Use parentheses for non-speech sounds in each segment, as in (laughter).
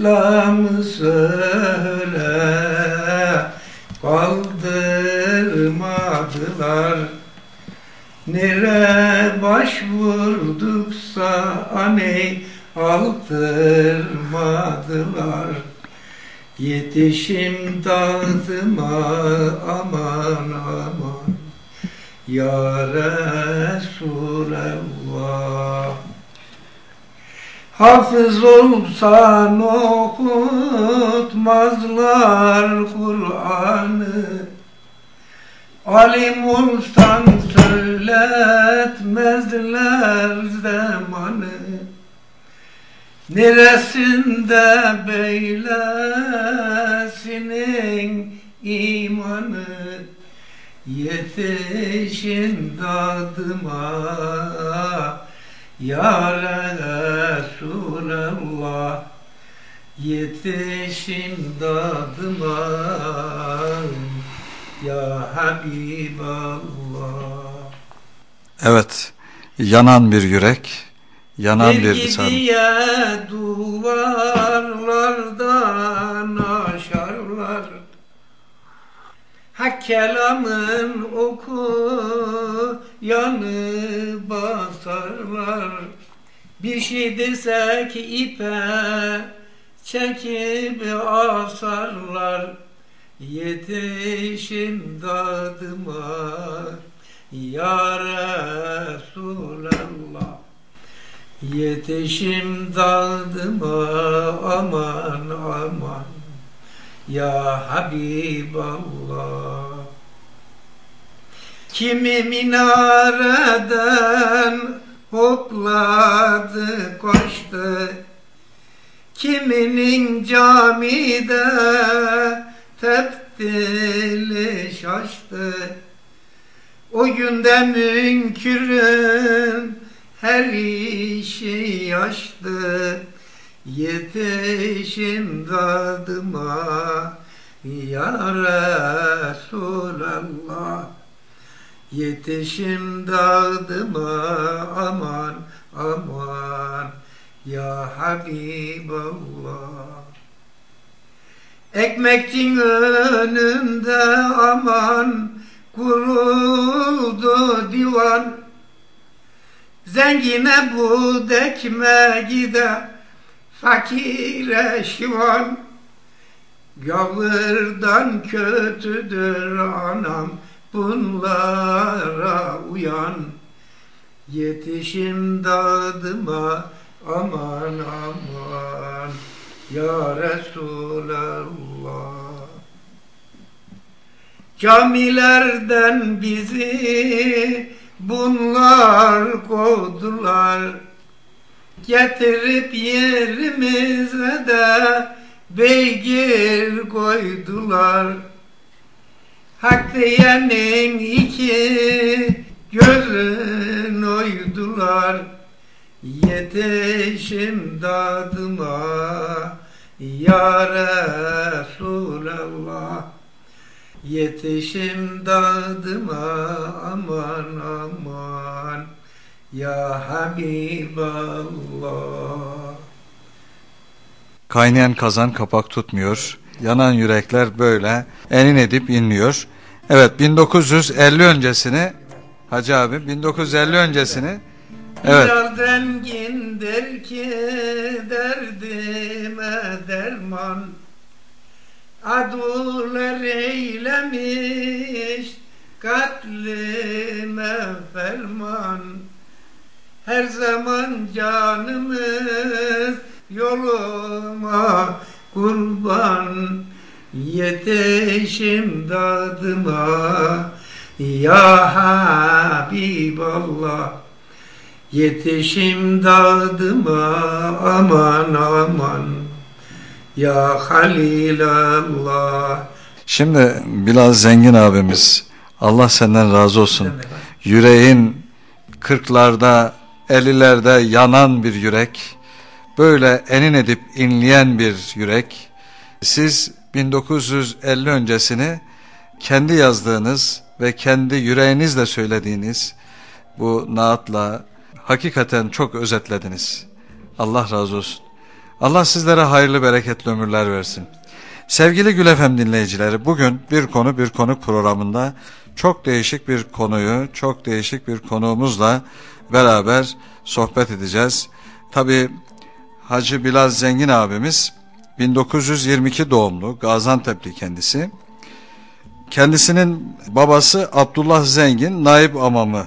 İslam'ı söyle. Kaldırmadılar. Nere başvurduksa aney aldırmadılar. Yetişim dağıtıma aman aman. Ya Resulallah Hafız olsan okutmazlar Kur'an'ı. Alim olsan söyletmezler zamanı Neresinde beylesinin imanı? Yetişin dadıma Ya Resulallah Yetişin dadıma Ya Habiballah Evet, yanan bir yürek yanan bir, bir sarı. duvarlardan aşarlar. Hak kelamın oku yanı basarlar. Bir şey desek ipe çekip asarlar. Yetişin dadıma ya Resulallah. Yetişim dağdıma aman aman Ya Habiballah Kimi minareden hopladı koştu. Kiminin camide tepdili şaştı. O günde münkürün her işi yaştı. Yetişim dadıma Ya Resulallah Yetişim dadıma aman aman. Ya Habiballah Ekmekçin önünde aman kuruldu divan. Zengine bu dekme gide fakire şivan. Gavırdan kötüdür anam bunlara uyan. Yetişim dadıma aman aman. Ya Resulallah. Camilerden bizi Bunlar kovdular. Getirip yerimize de beygir koydular Hak diyenin iki gözün oydular. Yetişim dadıma Ya Resulallah. Yetişim dadıma aman aman. Ya Habiballah. Kaynayan kazan kapak tutmuyor. Yanan yürekler böyle enin edip inliyor. Evet 1950 öncesini Hacı abi 1950 öncesini Evet. Bilal zengindir ki derdime derman adular eylemiş katlime ferman her zaman canımız yoluma kurban yetişim dadıma ya Habiballah yetişim dadıma aman aman ya Halilallah. Şimdi Bilal Zengin abimiz Allah senden razı olsun. Yüreğin kırklarda, ellilerde yanan bir yürek, böyle enin edip inleyen bir yürek. Siz 1950 öncesini kendi yazdığınız ve kendi yüreğinizle söylediğiniz bu naatla, hakikaten çok özetlediniz. Allah razı olsun. Allah sizlere hayırlı bereketli ömürler versin. Sevgili Gül Efem dinleyicileri bugün bir konu bir konu programında çok değişik bir konuyu çok değişik bir konuğumuzla beraber sohbet edeceğiz. Tabi Hacı Bilal Zengin abimiz 1922 doğumlu Gaziantep'li kendisi. Kendisinin babası Abdullah Zengin naib amamı.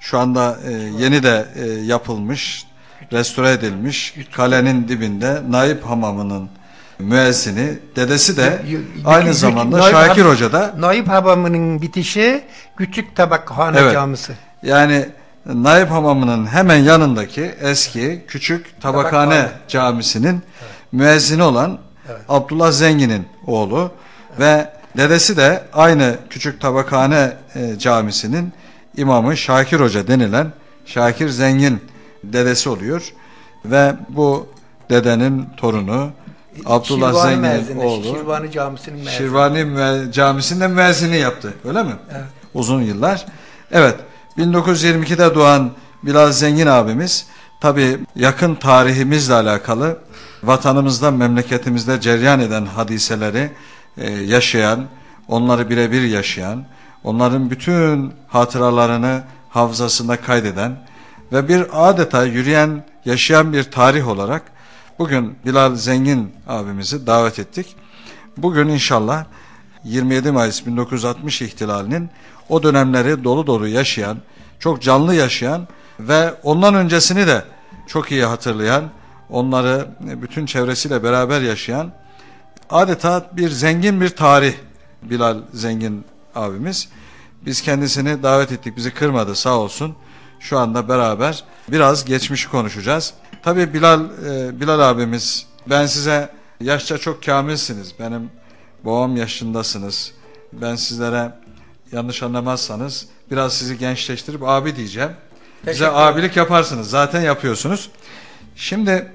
Şu anda e, yeni de e, yapılmış, restore edilmiş kalenin dibinde naib hamamının müezzini. Dedesi de aynı zamanda Naip Şakir Hoca da Naip Hamamı'nın bitişi Küçük Tabakhane Evet. Camisi. yani Naip Hamamı'nın hemen yanındaki eski küçük tabakhane, Tabakhane. camisinin müezzini olan Abdullah Zengin'in oğlu ve dedesi de aynı küçük tabakhane e, camisinin imamı Şakir Hoca denilen Şakir Zengin dedesi oluyor ve bu dedenin torunu Abdullah Şirvani Zengin'in müezzini, oğlu Şirvani Camisi'nin müezzini. Şirvani müe- Camisi'nde müezzini yaptı. Öyle mi? Evet. Uzun yıllar. Evet. 1922'de doğan Bilal Zengin abimiz tabi yakın tarihimizle alakalı vatanımızda memleketimizde ceryan eden hadiseleri e, yaşayan, onları birebir yaşayan, onların bütün hatıralarını hafızasında kaydeden ve bir adeta yürüyen, yaşayan bir tarih olarak bugün Bilal Zengin abimizi davet ettik. Bugün inşallah 27 Mayıs 1960 ihtilalinin o dönemleri dolu dolu yaşayan, çok canlı yaşayan ve ondan öncesini de çok iyi hatırlayan, onları bütün çevresiyle beraber yaşayan adeta bir zengin bir tarih Bilal Zengin abimiz. Biz kendisini davet ettik, bizi kırmadı sağ olsun. Şu anda beraber biraz geçmişi konuşacağız. Tabii Bilal e, Bilal abimiz ben size yaşça çok kamilsiniz. Benim babam yaşındasınız. Ben sizlere yanlış anlamazsanız biraz sizi gençleştirip abi diyeceğim. Bize abilik yaparsınız. Zaten yapıyorsunuz. Şimdi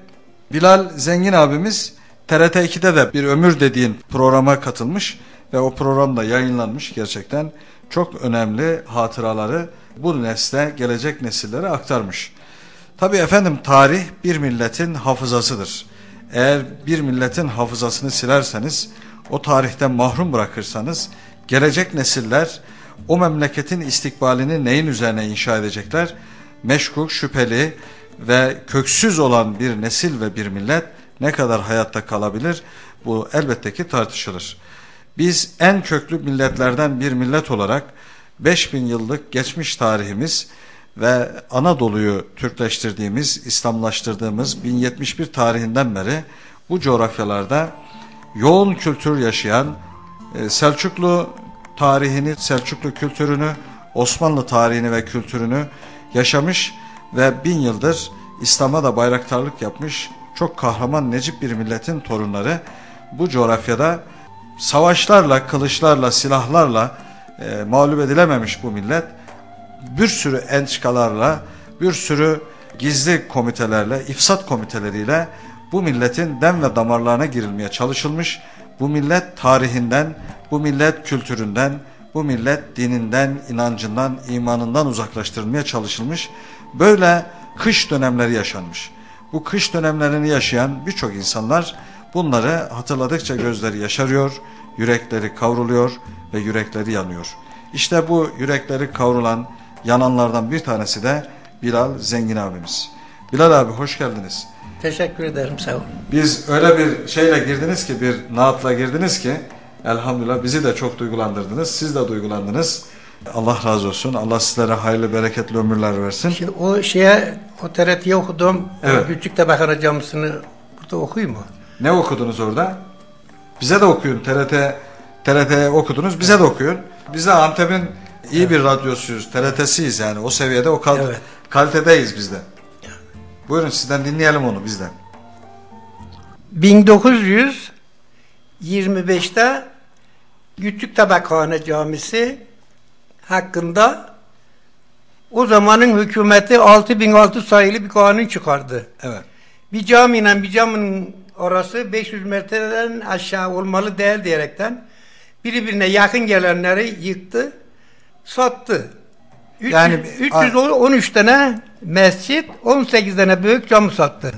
Bilal Zengin abimiz TRT 2'de de bir ömür dediğin programa katılmış ve o programda yayınlanmış gerçekten çok önemli hatıraları bu nesle gelecek nesillere aktarmış. Tabii efendim tarih bir milletin hafızasıdır. Eğer bir milletin hafızasını silerseniz, o tarihten mahrum bırakırsanız, gelecek nesiller o memleketin istikbalini neyin üzerine inşa edecekler? Meşkuk, şüpheli ve köksüz olan bir nesil ve bir millet ne kadar hayatta kalabilir? Bu elbette ki tartışılır. Biz en köklü milletlerden bir millet olarak 5000 yıllık geçmiş tarihimiz ve Anadolu'yu Türkleştirdiğimiz, İslamlaştırdığımız 1071 tarihinden beri bu coğrafyalarda yoğun kültür yaşayan Selçuklu tarihini, Selçuklu kültürünü, Osmanlı tarihini ve kültürünü yaşamış ve bin yıldır İslam'a da bayraktarlık yapmış çok kahraman necip bir milletin torunları bu coğrafyada savaşlarla, kılıçlarla, silahlarla e, mağlup edilememiş bu millet bir sürü entrikalarla, bir sürü gizli komitelerle, ifsat komiteleriyle bu milletin dem ve damarlarına girilmeye çalışılmış. Bu millet tarihinden, bu millet kültüründen, bu millet dininden, inancından, imanından uzaklaştırılmaya çalışılmış. Böyle kış dönemleri yaşanmış. Bu kış dönemlerini yaşayan birçok insanlar bunları hatırladıkça gözleri yaşarıyor, yürekleri kavruluyor ve yürekleri yanıyor. İşte bu yürekleri kavrulan, yananlardan bir tanesi de Bilal Zengin abimiz. Bilal abi hoş geldiniz. Teşekkür ederim sağ olun. Biz öyle bir şeyle girdiniz ki, bir naatla girdiniz ki elhamdülillah bizi de çok duygulandırdınız. Siz de duygulandınız. Allah razı olsun. Allah sizlere hayırlı bereketli ömürler versin. Şimdi o şeye, o TRT'ye okudum. Evet. O Küçük Tabakhane Camisi'ni burada okuyayım mı? Ne okudunuz orada? Bize de okuyun. TRT TRT okudunuz. Bize de okuyun. Biz de Antep'in iyi bir radyosuyuz. TRT'siyiz yani. O seviyede o kal Evet. kalitedeyiz biz de. Buyurun sizden dinleyelim onu bizden. 1925'te Küçük Tabakhane Camisi hakkında o zamanın hükümeti 6006 sayılı bir kanun çıkardı. Evet. Bir camiyle bir caminin arası 500 metreden aşağı olmalı değil diyerekten birbirine yakın gelenleri yıktı, sattı. Yani- 300, 313 tane mescit, 18 tane büyük cami sattı.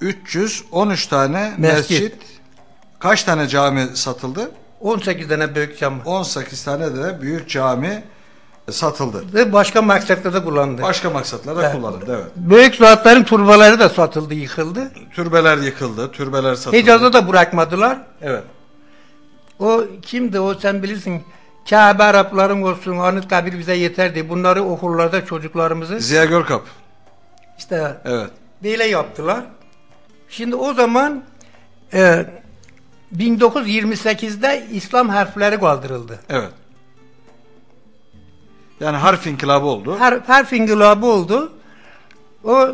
313 tane Mescit. mescit. Kaç tane cami satıldı? 18 tane büyük cami. 18 tane de büyük cami satıldı. Ve başka maksatlarda kullandı. Başka maksatlara Evet. kullanıldı evet. Büyük zatların turbaları da satıldı, yıkıldı. Türbeler yıkıldı, türbeler satıldı. Hicaz'da da bırakmadılar. Evet. O kimdi o sen bilirsin. Kabe Arapların olsun, Anıtkabir bize yeterdi. Bunları okullarda çocuklarımızı Ziya Görkap. işte Evet. böyle yaptılar. Şimdi o zaman e, 1928'de İslam harfleri kaldırıldı. Evet. Yani harf inkılabı oldu. Her, harf inkılabı oldu. O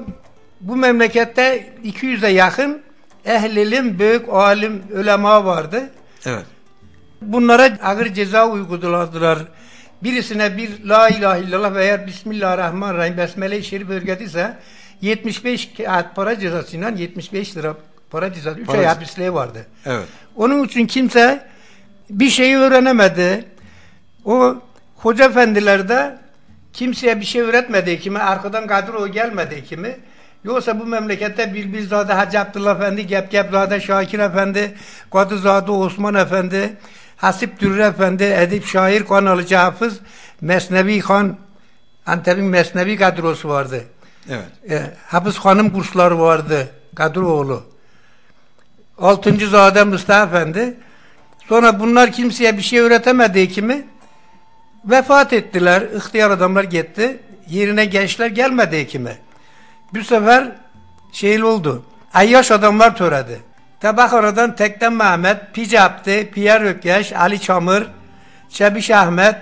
bu memlekette 200'e yakın ehlilim, büyük alim, ulema vardı. Evet. Bunlara ağır ceza uyguladılar. Birisine bir la ilahe illallah veya bismillahirrahmanirrahim besmele-i şerif örgütüyse 75 kağıt para cezasıyla 75 lira para cezası 3 Para ay hapisliği vardı. Evet. Onun için kimse bir şeyi öğrenemedi. O hoca efendilerde kimseye bir şey öğretmedi kimi, arkadan kadro gelmedi kimi. Yoksa bu memlekette Bilbilzade Hacı Abdullah Efendi, Gepgepzade Şakir Efendi, Kadızade Osman Efendi, Hasip Dürre Efendi, Edip Şair, Kanalıcı Hafız, Mesnevi Han, Antep'in Mesnevi kadrosu vardı. Evet. E, Hafız Hanım kursları vardı, Kadroğlu. Altıncı Zade Mustafa Efendi. Sonra bunlar kimseye bir şey öğretemediği kimi vefat ettiler. İhtiyar adamlar gitti. Yerine gençler gelmedi kimi. Bu sefer şey oldu. Ayyaş adamlar töredi. Tabakhana'dan Tekten Mehmet, Picap'tı, Pierre Ökkeş, Ali Çamır, Çebiş Ahmet,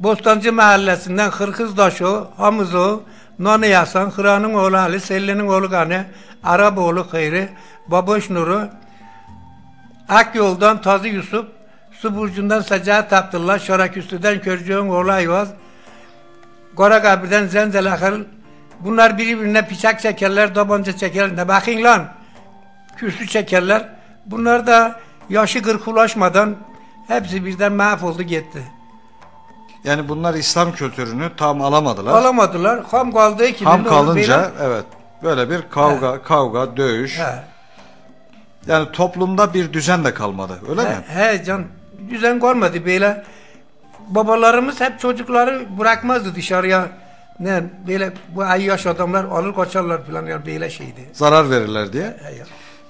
Bostancı Mahallesi'nden Hırkızdaşo, Hamızo, Nani Yasan, Hıran'ın oğlu Ali, Selli'nin oğlu Gani, Araboğlu Hayri, Baboş Nuru, Akyol'dan Tazı Yusuf, Suburcu'ndan Sacahat Abdullah, Şoraküstü'den Körcüğün oğlu Ayvaz, Goragabir'den Zenzel Akıl, bunlar birbirine bıçak çekerler, tabanca çekerler. Ne bakın lan? Kürsü çekerler. Bunlar da yaşı kırk ulaşmadan hepsi birden mahvoldu gitti. Yani bunlar İslam kültürünü tam alamadılar. Alamadılar. Ham kaldığı gibi. Ham kalınca evet böyle bir kavga, kavga, dövüş. He. Yani toplumda bir düzen de kalmadı. Öyle mi? He, he can düzen kalmadı böyle. Babalarımız hep çocukları bırakmazdı dışarıya. Ne böyle bu ay yaş adamlar alır kaçarlar falan ya böyle şeydi. Zarar verirler diye. He ya.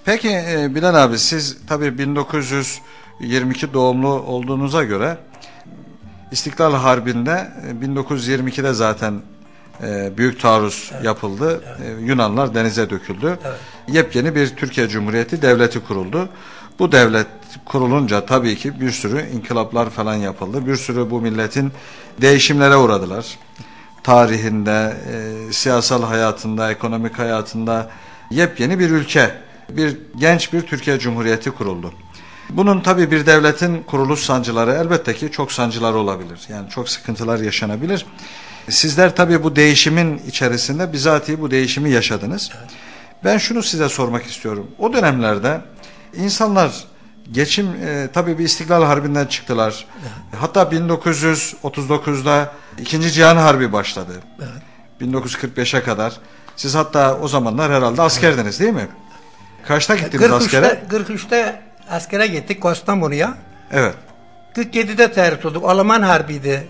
Peki e, Bilal abi siz tabii 1922 doğumlu olduğunuza göre İstiklal Harbi'nde e, 1922'de zaten e, büyük taarruz yapıldı. E, Yunanlar denize döküldü. Evet. Yepyeni bir Türkiye Cumhuriyeti devleti kuruldu. Bu devlet kurulunca tabii ki bir sürü inkılaplar falan yapıldı. Bir sürü bu milletin değişimlere uğradılar. Tarihinde, e, siyasal hayatında, ekonomik hayatında yepyeni bir ülke, bir genç bir Türkiye Cumhuriyeti kuruldu. Bunun tabii bir devletin kuruluş sancıları elbette ki çok sancıları olabilir. Yani çok sıkıntılar yaşanabilir. Sizler tabii bu değişimin içerisinde bizatihi bu değişimi yaşadınız. Ben şunu size sormak istiyorum. O dönemlerde insanlar geçim e, tabii bir İstiklal Harbi'nden çıktılar. Hatta 1939'da İkinci Cihan Harbi başladı. 1945'e kadar. Siz hatta o zamanlar herhalde askerdiniz değil mi? Kaçta gittiniz askere? 43'te, 43'te askere gittik Kastamonu'ya. Evet. 47'de terhis olduk. Alman harbiydi.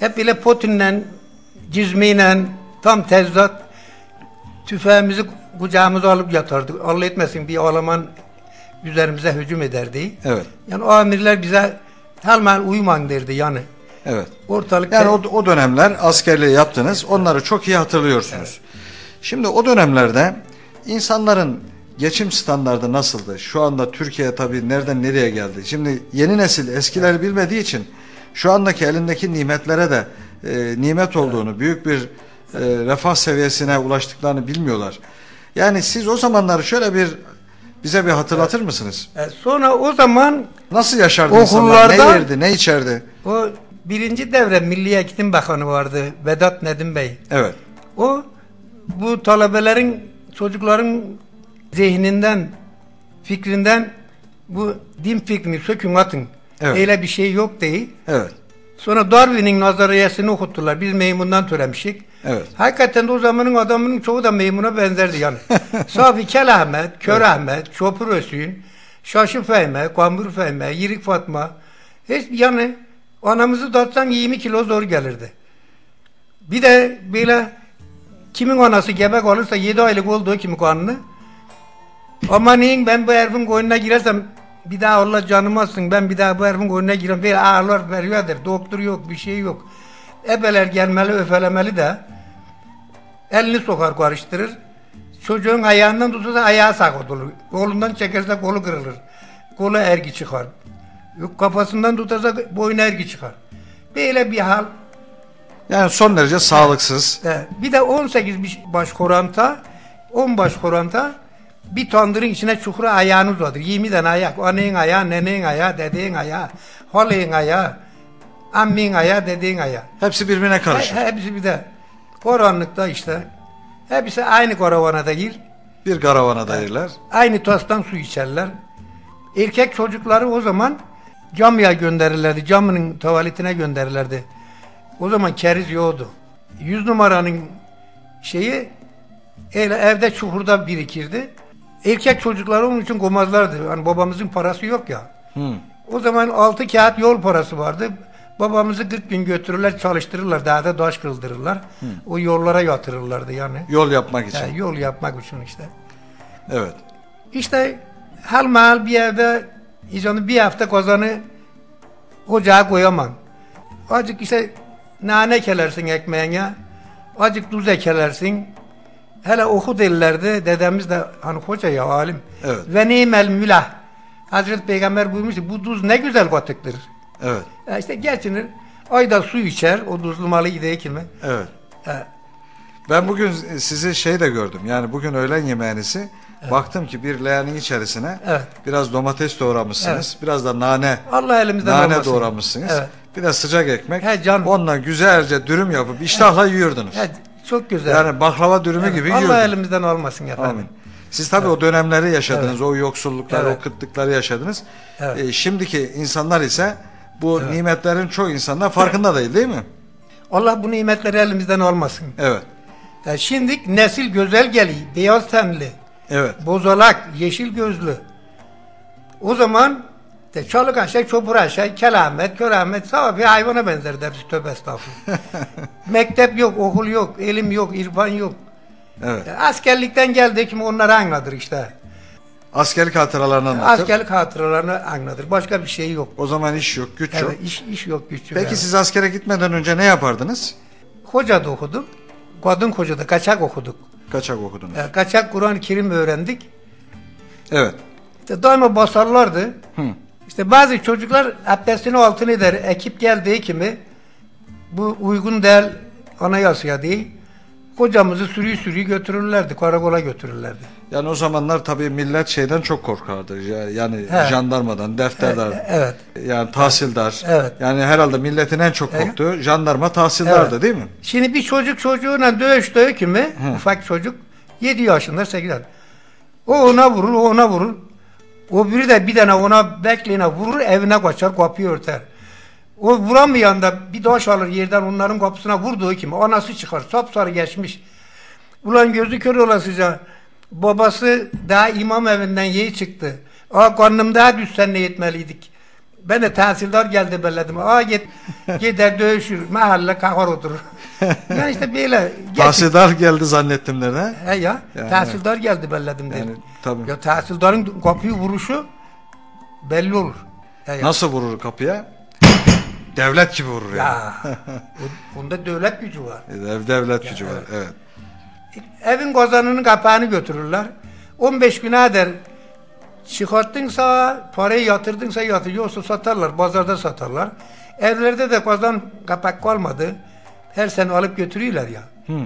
Hep böyle potinle, cizmiyle tam tezat tüfeğimizi kucağımıza alıp yatardık. Allah etmesin bir Alman üzerimize hücum ederdi. Evet. Yani o amirler bize hemen uyuman derdi yani. Evet. Ortalıkta Yani o, o dönemler askerliği yaptınız. Onları çok iyi hatırlıyorsunuz. Şimdi o dönemlerde insanların geçim standardı nasıldı? Şu anda Türkiye tabii nereden nereye geldi? Şimdi yeni nesil eskileri bilmediği için şu andaki elindeki nimetlere de e, nimet olduğunu, büyük bir e, refah seviyesine ulaştıklarını bilmiyorlar. Yani siz o zamanları şöyle bir bize bir hatırlatır mısınız? E, sonra o zaman Nasıl yaşardı insanlar? Ne Okullarda- yerdi, ne içerdi? o birinci devre Milli Eğitim Bakanı vardı Vedat Nedim Bey. Evet. O bu talebelerin çocukların zihninden fikrinden bu din fikrini sökün atın. Evet. Öyle bir şey yok değil. Evet. Sonra Darwin'in nazariyesini okuttular. Biz meymundan türemişik. Evet. Hakikaten de o zamanın adamının çoğu da meymuna benzerdi yani. (laughs) Safi Kel Ahmet, Kör Ahmet, Çopur Ösün, Şaşı Fehme, Kambur Fehme, Yirik Fatma. Hiç yani anamızı tatsan 20 kilo zor gelirdi. Bir de böyle kimin anası gebek olursa 7 aylık olduğu kimi kanını Amanın ben bu herifin koynuna girersem bir daha Allah canımı alsın ben bir daha bu herifin koynuna girem böyle ağlar veriyordur. Doktor yok bir şey yok. Ebeler gelmeli öfelemeli de. Elini sokar karıştırır. Çocuğun ayağından tutarsa ayağı sakat olur kolundan çekerse kolu kırılır. Kolu ergi çıkar. Yok kafasından tutarsa boyun ergi çıkar. Böyle bir hal. Yani son derece sağlıksız. He, bir de 18 bir baş koranta 10 baş koranta bir tandırın içine çukura ayağını uzadır. 20 tane ayak. Annen ayağı, nenenin ayağı, dedeğin ayağı, halın ayağı, ammin ayağı, dedeğin ayağı. Hepsi birbirine karışır. He, hepsi bir de koranlıkta işte. Hepsi aynı karavana da gir. Bir karavana dayırlar. Aynı tastan su içerler. Erkek çocukları o zaman camiye gönderirlerdi. Camının tuvaletine gönderirlerdi. O zaman keriz yoktu. Yüz numaranın şeyi evde çukurda birikirdi. Erkek çocukları onun için gomazlardı. Hani babamızın parası yok ya. Hı. O zaman altı kağıt yol parası vardı. Babamızı 40 gün götürürler çalıştırırlar. Daha da taş kıldırırlar. O yollara yatırırlardı yani. Yol yapmak için. Yani yol yapmak için işte. Evet. İşte hal mahal bir yerde işte bir hafta kozanı ocağa koyamam. Azıcık işte nane kelersin ekmeğine, azıcık tuz ekelersin. Hele oku derlerdi, dedemiz de hani hoca ya alim. Evet. Ve nimel mülah. Hazreti Peygamber buyurmuştu, bu tuz ne güzel katıktır. Evet. Ya işte geçinir, ayda su içer, o tuzlu malı gidiyor kimi. Evet. Ha, Ben bugün sizi şey de gördüm. Yani bugün öğlen yemeğinizi baktım ki bir leğenin içerisine Evet. biraz domates doğramışsınız. Biraz da nane Allah elimizden nane almasın. doğramışsınız. Evet. Bir de sıcak ekmek. He canım. Onunla güzelce dürüm yapıp iştahla yiyordunuz. He, çok güzel. Yani baklava dürümü Evet, gibi Allah yiyordunuz. elimizden almasın efendim. Amin. Siz tabii o dönemleri yaşadınız, Evet. o yoksullukları, Evet. o kıtlıkları yaşadınız. Evet. Ee, şimdiki insanlar ise bu nimetlerin çoğu insanlar farkında değil değil mi? Allah bu nimetleri elimizden almasın. Evet. Ya şimdi nesil güzel geliyor. Beyaz tenli, Evet. bozalak, yeşil gözlü. O zaman de çalık aşağı, çopur aşağı, kelamet, köramet, sağ bir hayvana benzer dersi tövbe estağfurullah. (laughs) Mektep yok, okul yok, elim yok, irfan yok. Evet. Ya Askerlikten geldik mi onları anladır işte. Askerlik hatıralarını anlatır. Askerlik hatıralarını anladır. Başka bir şey yok. O zaman iş yok, güç yok. Evet, iş, iş yok, güç yok. Peki evet. siz askere gitmeden önce ne yapardınız? Hoca da okuduk. Kadın koca da kaçak okuduk. Kaçak okudunuz. Ya, kaçak Kur'an-ı Kerim öğrendik. Evet. Daima basarlardı. Hı. İşte bazı çocuklar abdestini altın eder. Ekip geldiği kimi bu uygun değil anayasaya değil. Kocamızı sürüyü sürüyü götürürlerdi. Karakola götürürlerdi. Yani o zamanlar tabii millet şeyden çok korkardı. Ya- Yani He. jandarmadan, defterdar, E- evet. yani tahsildar. Evet. Yani herhalde milletin en çok Evet. korktuğu jandarma tahsildardı Evet. değil mi? Şimdi bir çocuk çocuğuna dövüştüğü kimi ufak çocuk 7 yaşında 8 yaşında. O ona vurur, o ona vurur. O biri de bir tane ona bekleyene vurur, evine kaçar, kapıyı örter. O vuramayan da bir taş alır yerden onların kapısına vurduğu kimi anası çıkar, sapsarı geçmiş. Ulan gözü kör olasıca babası daha imam evinden yeni çıktı. Aa karnım daha düşsen ne etmeliydik. Ben de tahsildar geldi belledim. Aa git gider dövüşür mahalle kahır oturur. (laughs) yani işte böyle. Tahsildar geldi zannettim de ne? He ya Yani tahsildar geldi belledim dedi. Yani tabii. Ya tahsildarın kapıyı vuruşu belli olur. Ya. Nasıl vurur kapıya? Devlet gibi vurur yani. (laughs) Ya. o- Bunda devlet gücü var. Ev devlet gücü var. Evet. Evin kazanının kapağını götürürler. 15 güne der çıkarttınsa parayı yatırdınsa yatır yoksa satarlar pazarda satarlar. Evlerde de kazan kapak kalmadı. Her sene alıp götürüyorlar ya. Hı.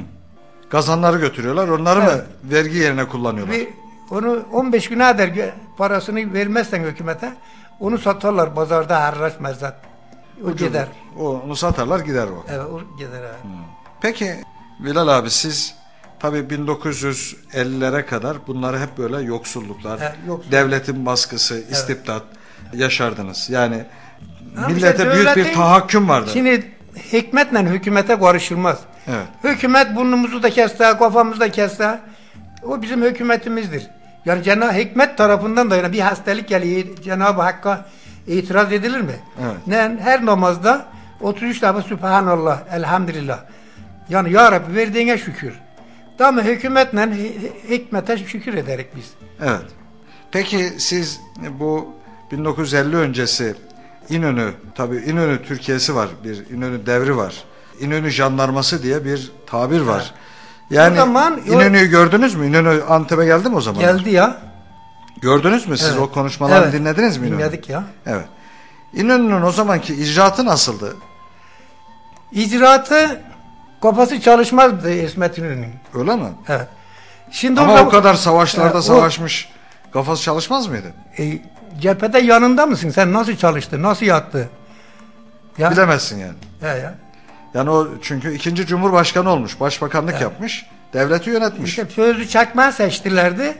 Kazanları götürüyorlar. Onları mı Evet. vergi yerine kullanıyorlar? Bir, onu 15 güne gö- parasını vermezsen hükümete onu satarlar pazarda harraç mezat. O Ucuz. gider. O, onu satarlar gider o. Evet o gider. evet. Peki Bilal abi siz tabii 1950'lere kadar bunları hep böyle yoksulluklar, He, yoksulluk. devletin baskısı, istibdat yaşardınız. Yani Ama millete işte büyük bir tahakküm vardı. Şimdi hikmetle hükümete karışılmaz. Evet. Hükümet burnumuzu da kesse, kafamızı da kesse o bizim hükümetimizdir. Yani Cenab-ı Hikmet tarafından da yani bir hastalık geliyor Cenab-ı Hakk'a itiraz edilir mi? Evet. Ne, her namazda 33 defa Sübhanallah, Elhamdülillah. Yani Ya Rabbi verdiğine şükür. Tamam hükümetle hi- hikmete şükür ederek biz. Evet. Peki siz bu 1950 öncesi İnönü, tabii İnönü Türkiye'si var, bir İnönü devri var. İnönü jandarması diye bir tabir var. Yani O zaman- İnönü'yü gördünüz mü? İnönü Antep'e geldi mi o zaman? Geldi ya. Gördünüz mü? Siz Evet. o konuşmaları Evet. dinlediniz mi İnönü? Dinledik ya. Evet. İnönü'nün o zamanki icraatı nasıldı? İcraatı kafası çalışmazdı İsmet İnönü'nün. Öyle mi? Evet. Şimdi Ama orada- o kadar savaşlarda o- savaşmış. Kafası çalışmaz mıydı? E, cephede yanında mısın? Sen nasıl çalıştı? Nasıl yattı? Ya, Bilemezsin yani. He ya. Yani o çünkü ikinci cumhurbaşkanı olmuş. Başbakanlık yapmış. Devleti yönetmiş. İşte Fevzi Çakmak'ı seçtilerdi.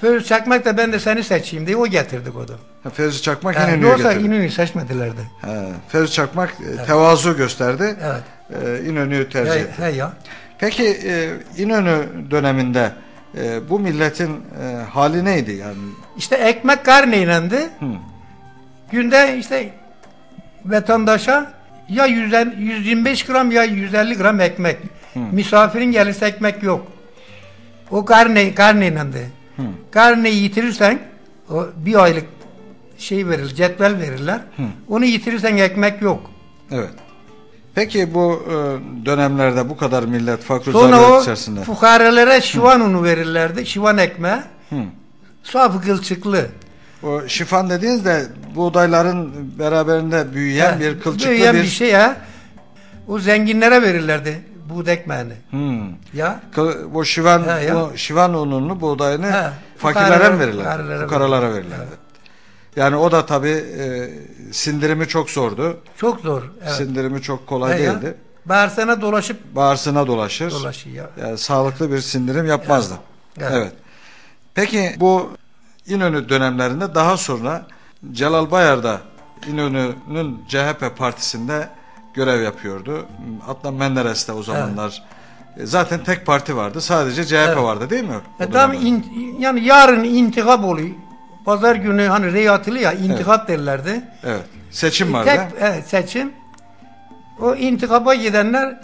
Fevzi Çakmak da ben de seni seçeyim diye o getirdik onu. Ha, Fevzi Çakmak Yani İnönü'ye yoksa getirdi. İnönü'yü seçmedilerdi. He, Fevzi Çakmak e, tevazu gösterdi. Evet. E, İnönü'yü tercih He, etti. he ya. Peki e, İnönü döneminde e, bu milletin e, hali neydi yani? İşte ekmek karneylendi. Hı. Günde işte vatandaşa ya 100, 125 gram ya 150 gram ekmek. Misafirin gelirse ekmek yok. O karne, karneylendi. Hı. Karneyi yitirirsen o bir aylık şey verilir, cetvel verirler. Onu yitirirsen ekmek yok. Evet. Peki bu e, dönemlerde bu kadar millet fakir Sonra zaruret o içerisinde. fukarelere şivan unu verirlerdi. Şivan ekmeği. Hı. Saf kılçıklı. O şifan dediğiniz de buğdayların beraberinde büyüyen He, bir kılçıklı büyüyen bir, bir şey ya. O zenginlere verirlerdi buğd ekmeğini. Hmm. Ya. Bu şivan, He, ya. bu şivan ununu buğdayını He, fakirlere mi verirlerdi? Fukaralara verirlerdi. verirlerdi. Yani o da tabi e, sindirimi çok zordu. Çok zor. Evet. Sindirimi çok kolay He ya. değildi. Bağırsana dolaşıp Bağırsına dolaşır. dolaşıyor. Yani sağlıklı bir sindirim yapmazdı. Evet. Evet. Peki bu İnönü dönemlerinde daha sonra Celal Bayar da İnönü'nün CHP partisinde görev yapıyordu. Adnan Menderes de o zamanlar e, zaten tek parti vardı. Sadece CHP Evet. vardı değil mi? E tam in- yani yarın intikap oluyor. Pazar günü hani reyatılı ya intikap derlerdi. Evet. Seçim vardı. Tek evet, seçim. O intikaba gidenler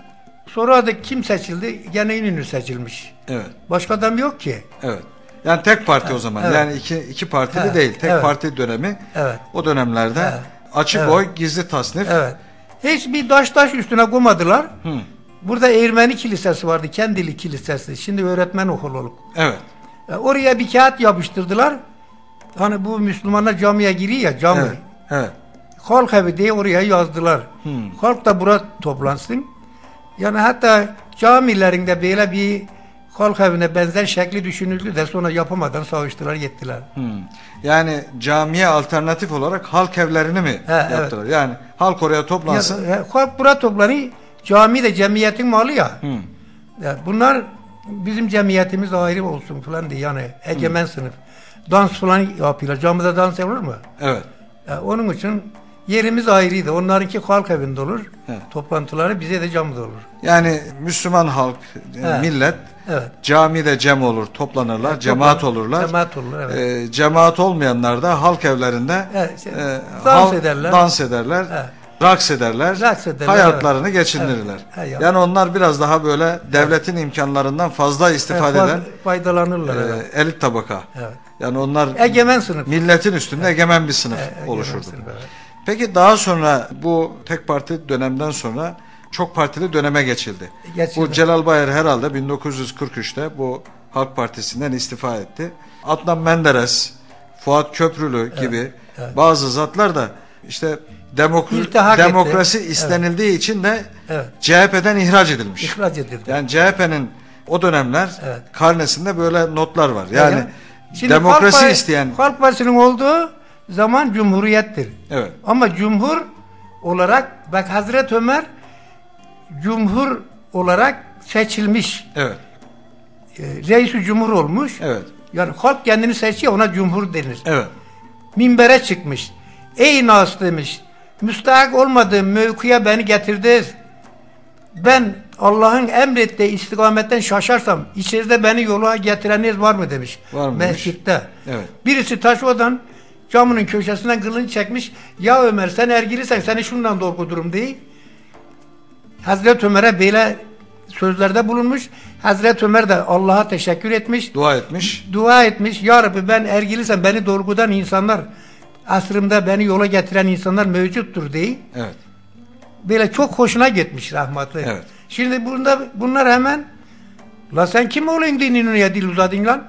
sonra da kim seçildi? Gene İnönü seçilmiş. Evet. Başka adam yok ki. Evet. Yani tek parti o zaman. Evet. Yani iki, iki partili Evet. değil. Tek Evet. parti dönemi Evet. o dönemlerde Evet. açık Evet. oy, gizli tasnif. Evet. Hiçbir taş taş üstüne koymadılar. Hı. Burada Ermeni kilisesi vardı. Kendili kilisesi. Şimdi öğretmen okulu. Evet. E, oraya bir kağıt yapıştırdılar. Hani bu Müslümanlar camiye giriyor ya cami. Evet. Evet. Halk evi diye oraya yazdılar. Hmm. Halk da bura toplansın. Yani hatta camilerinde böyle bir halk evine benzer şekli düşünüldü de sonra yapamadan savaştılar gittiler. Hmm. Yani camiye alternatif olarak halk evlerini mi He, yaptılar? Yani halk oraya Yani, toplansın. e, halk bura toplanıyor. Cami de cemiyetin malı ya. Hmm. Ya bunlar bizim cemiyetimiz ayrı olsun falan diye yani egemen sınıf. Dans falan yapıyorlar. Camide dans olur mu? Evet. Ya onun için yerimiz ayrıydı. Onlarınki halk evinde olur. Evet. Toplantıları bize de camide olur. Yani Müslüman halk, Evet. millet Evet. camide cem olur, toplanırlar, Evet, cemaat toplan- olurlar. cemaat olurlar, evet. E, cemaat olmayanlar da halk evlerinde Evet, şey, e, dans hal- ederler. dans ederler, Evet. raks ederler, Raks ederler, hayatlarını evet. geçindirirler. Evet, evet, ya. Yani onlar biraz daha böyle devletin imkanlarından fazla istifade Evet, eden faydalanırlar. e, evet. elit tabaka. Evet. Yani onlar Egemen sınıf. milletin üstünde egemen bir sınıf E- egemen oluşurdu. sınıf, evet. Peki daha sonra bu tek parti dönemden sonra çok partili döneme geçildi. Geçildi. Bu Celal Bayar herhalde 1943'te bu Halk Partisi'nden istifa etti. Adnan Menderes, Fuat Köprülü gibi bazı zatlar da işte demok- İltihak demokrasi etti. istenildiği için de Evet. CHP'den ihraç edilmiş. İhraç edildi. Yani CHP'nin o dönemler Evet. karnesinde böyle notlar var. Yani Ya. Şimdi demokrasi Halk isteyen Halk Partisi'nin olduğu zaman cumhuriyettir. evet. Ama cumhur olarak bak Hazreti Ömer cumhur olarak seçilmiş. Evet. E, reis cumhur olmuş. Evet. Yani halk kendini seçiyor ona cumhur denir. Evet. Minbere çıkmış. Ey nas demiş. Müstahak olmadığım mevkiye beni getirdiniz. ben Allah'ın emrettiği istikametten şaşarsam içeride beni yola getireniniz var mı demiş. Var mı? Mescitte. Evet. Birisi taşvadan camının köşesinden kılını çekmiş. Ya Ömer sen ergilisen seni şundan korkuturum diye. Hazreti Ömer'e böyle sözlerde bulunmuş. Hazreti Ömer de Allah'a teşekkür etmiş. Dua etmiş. Dua etmiş. Ya Rabbi ben ergilisem beni doğrudan insanlar asrımda beni yola getiren insanlar mevcuttur diye. Evet. Böyle çok hoşuna gitmiş rahmetli. Evet. Şimdi bunda bunlar hemen la sen kim olayım diye İnönü'ye dil uzadın lan?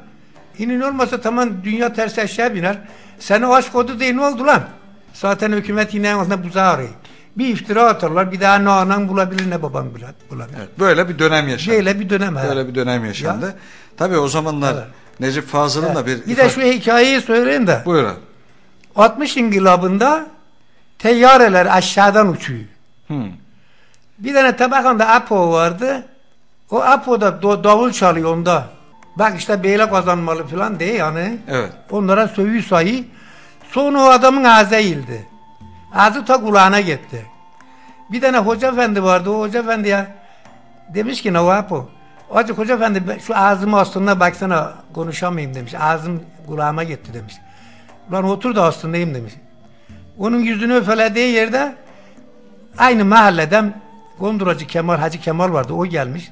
İnönü olmasa tamam dünya ters eşeğe biner. Sen o aşk oldu diye ne oldu lan? Zaten hükümet yine aslında buzağı arıyor. Bir iftira atarlar bir daha ne anan bulabilir ne babam bula- bulabilir. Evet. Böyle bir dönem yaşandı. Böyle bir dönem. Böyle bir dönem yaşandı. Tabii o zamanlar Evet. Necip Fazıl'ın da bir... Bir de şu hikayeyi söyleyeyim de. Buyurun. 60 inkılabında teyyareler aşağıdan uçuyor. Hmm. Bir tane tabakanda Apo vardı. O Apo'da davul çalıyor onda. Bak işte beyle kazanmalı falan diye yani. Evet. Onlara sövüyor sayı. Sonra o adamın ağzı eğildi. Ağzı ta kulağına gitti. Bir tane hoca efendi vardı. O hoca efendi ya demiş ki ne o Apo? Hacı hoca efendi şu ağzımı aslında baksana konuşamayayım demiş. Ağzım kulağıma gitti demiş. Ulan otur da aslındayım demiş. Onun yüzünü öfelediği yerde aynı mahalleden Gonduracı Kemal, Hacı Kemal vardı. O gelmiş.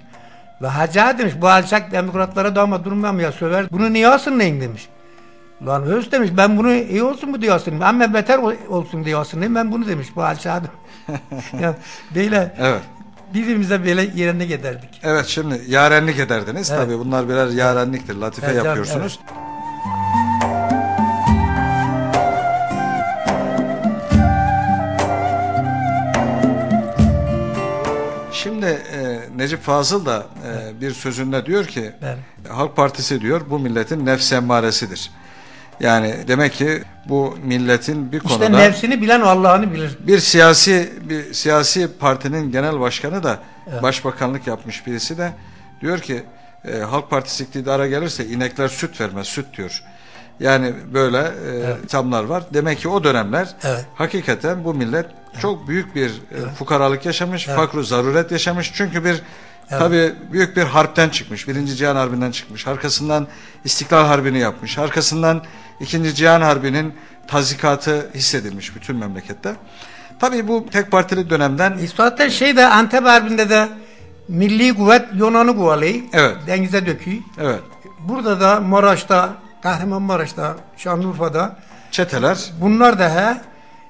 Hacı ağa demiş bu alçak demokratlara da ama durmam ya söver. Bunu niye asınlayın demiş. Lan höz demiş ben bunu iyi olsun mu diye asınlayım. Ama beter ol- olsun diye asınlayım. Ben bunu demiş bu alçağa. (laughs) ya böyle Evet. birbirimize böyle yerine giderdik. Evet şimdi yarenlik ederdiniz. Evet. Tabii bunlar birer yarenliktir. Latife Evet, yapıyorsunuz. Şimdi e, Necip Fazıl da e, bir sözünde diyor ki Evet. Halk Partisi diyor bu milletin nefs emmaresidir. Yani demek ki bu milletin bir İşte konuda nefsini bilen Allah'ını bilir. bir siyasi bir siyasi partinin genel başkanı da başbakanlık yapmış birisi de diyor ki e, Halk Partisi iktidara gelirse inekler süt vermez süt diyor. Yani böyle e, tamlar var. Demek ki o dönemler Evet. hakikaten bu millet çok büyük bir e, fukaralık yaşamış, fakru zaruret yaşamış. Çünkü bir tabii büyük bir harpten çıkmış. Birinci Cihan Harbi'nden çıkmış. Arkasından İstiklal Harbi'ni yapmış. Arkasından İkinci Cihan Harbi'nin tazikatı hissedilmiş bütün memlekette. Tabii bu tek partili dönemden Zaten şeyde Antep Harbi'nde de Milli Kuvvet Yunan'ı kovalayı. Evet. Denize döküyor. evet Burada da Maraş'ta, Kahramanmaraş'ta, Şanlıurfa'da çeteler bunlar da he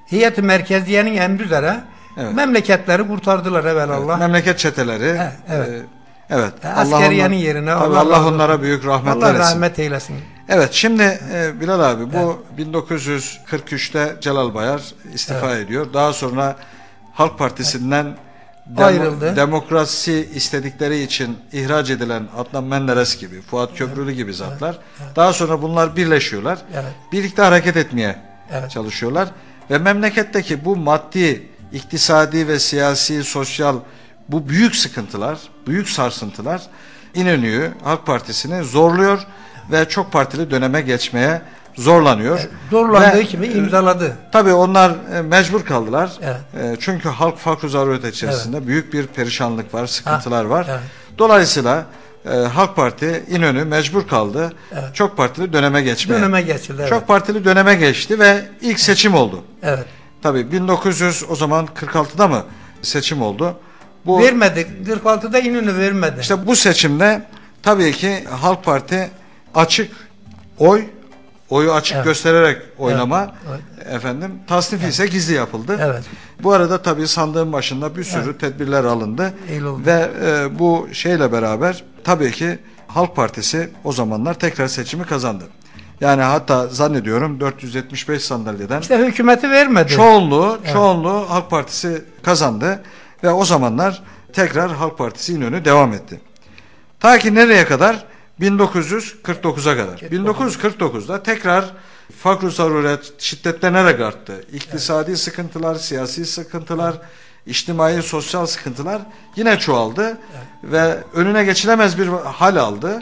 heyet merkeziyenin emri üzere Evet. memleketleri kurtardılar evvelallah. memleket çeteleri He, evet. e, evet askeriyenin onlar- yerine Allah Allah, onlara büyük rahmetler Allah rahmet eylesin. Evet şimdi e, Bilal abi bu 1943'te Celal Bayar istifa ediyor. Daha sonra Halk Partisi'nden demo- Ayrıldı. demokrasi istedikleri için ihraç edilen Adnan Menderes gibi, Fuat Köprülü gibi zatlar. Daha sonra bunlar birleşiyorlar. Evet. Birlikte hareket etmeye Evet. çalışıyorlar. Ve memleketteki bu maddi, iktisadi ve siyasi, sosyal bu büyük sıkıntılar, büyük sarsıntılar İnönü'yü, Halk Partisi'ni zorluyor ve çok partili döneme geçmeye zorlanıyor. Zorlandığı Ve, gibi imzaladı. Tabii onlar e, mecbur kaldılar. Evet. E, Çünkü halk fakr zaruret içerisinde büyük bir perişanlık var, sıkıntılar var. evet. Dolayısıyla e, Halk Parti İnönü mecbur kaldı. Çok partili döneme geçmeye. Döneme geçildi. Evet. Çok partili döneme geçti ve ilk seçim oldu. evet. Tabii 1900 o zaman 46'da mı seçim oldu? Bu Vermedi. 46'da İnönü vermedi. işte bu seçimde tabii ki Halk Parti açık oy oyu açık Evet. göstererek oylama Evet. efendim tasnifi ise gizli yapıldı. Evet. Bu arada tabii sandığın başında bir sürü tedbirler alındı ve e, bu şeyle beraber tabii ki Halk Partisi o zamanlar tekrar seçimi kazandı. Yani hatta zannediyorum 475 sandalyeden İşte hükümeti vermedi. çoğunluğu çoğunluğu Halk Partisi kazandı ve o zamanlar tekrar Halk Partisi İnönü devam etti. Ta ki nereye kadar? 1949'a kadar. 1949'da tekrar fakr zaruret şiddetlenerek arttı. İktisadi sıkıntılar, siyasi sıkıntılar, içtimai sosyal sıkıntılar yine çoğaldı ve önüne geçilemez bir hal aldı.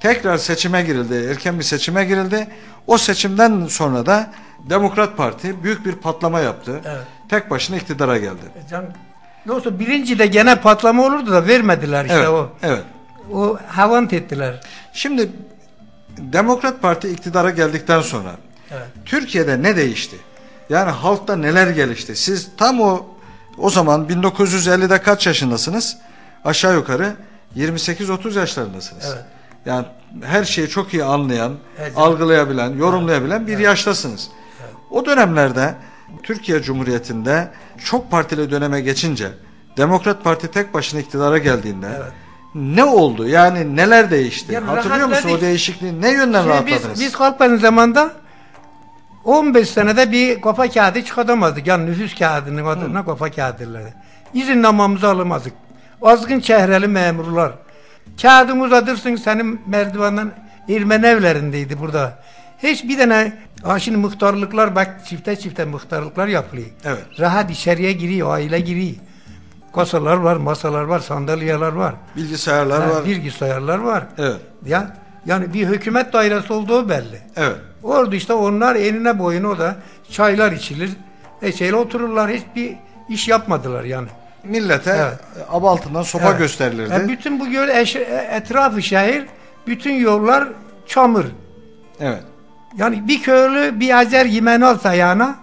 Tekrar seçime girildi, erken bir seçime girildi. O seçimden sonra da Demokrat Parti büyük bir patlama yaptı. Evet. Tek başına iktidara geldi. E Can, Yoksa birinci de gene patlama olurdu da vermediler işte evet, o. evet. O havant ettiler. Şimdi Demokrat Parti iktidara geldikten sonra Evet. Türkiye'de ne değişti? Yani halkta neler gelişti? Siz tam o o zaman 1950'de kaç yaşındasınız? Aşağı yukarı 28-30 yaşlarındasınız. Evet. Yani her şeyi çok iyi anlayan, Evet. algılayabilen, yorumlayabilen bir yaştasınız. O dönemlerde Türkiye Cumhuriyeti'nde çok partili döneme geçince Demokrat Parti tek başına iktidara geldiğinde Evet. Ne oldu? Yani neler değişti? Yani Hatırlıyor musun o değişikliği? Ne yönden Şimdi rahatladınız? biz, biz Kalkman'ın zamanında 15 senede bir kafa kağıdı çıkartamazdık. Yani nüfus kağıdının adına kafa kağıdı derlerdi. İzinnamamızı alamazdık. Azgın çehreli memurlar. Kağıdını uzatırsın senin merdivenden Ermeni evlerindeydi burada. Hiç bir tane ha şimdi muhtarlıklar bak çifte çifte muhtarlıklar yapılıyor. Evet. Rahat içeriye giriyor, aile giriyor. Kasalar var, masalar var, sandalyeler var. Bilgisayarlar Ha, var. Bilgisayarlar var. Evet. Ya yani bir hükümet dairesi olduğu belli. Evet. Orada işte onlar enine boyuna o da çaylar içilir. E şeyle otururlar hiçbir iş yapmadılar yani. Millete Evet. aba altından sopa Evet. gösterilirdi. E bütün bu göl eş- etrafı şehir bütün yollar çamur. Evet. Yani bir köylü bir azer yemeni alsa yana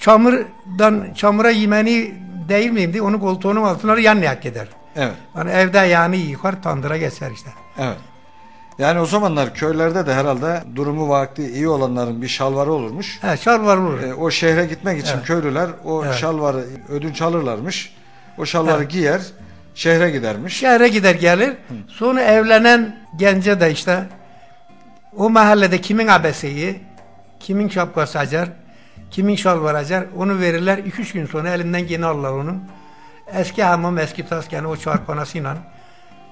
çamurdan çamura yemeni değil miyim diye onu koltuğunun altına yan yak eder. Evet. Yani evde yani yıkar tandıra geçer işte. Evet. Yani o zamanlar köylerde de herhalde durumu vakti iyi olanların bir şalvarı olurmuş. He şalvar vurur. E, o şehre gitmek için Evet. köylüler o Evet. şalvarı ödünç alırlarmış. O şalvarı Evet. giyer, şehre gidermiş. Şehre gider gelir. Sonra evlenen gence de işte o mahallede kimin abeseyi, kimin şapkası acar, kimin şalvar acar onu verirler. 2-3 gün sonra elinden gene alırlar onun. Eski hamam, eski tas gene o çarpanasıyla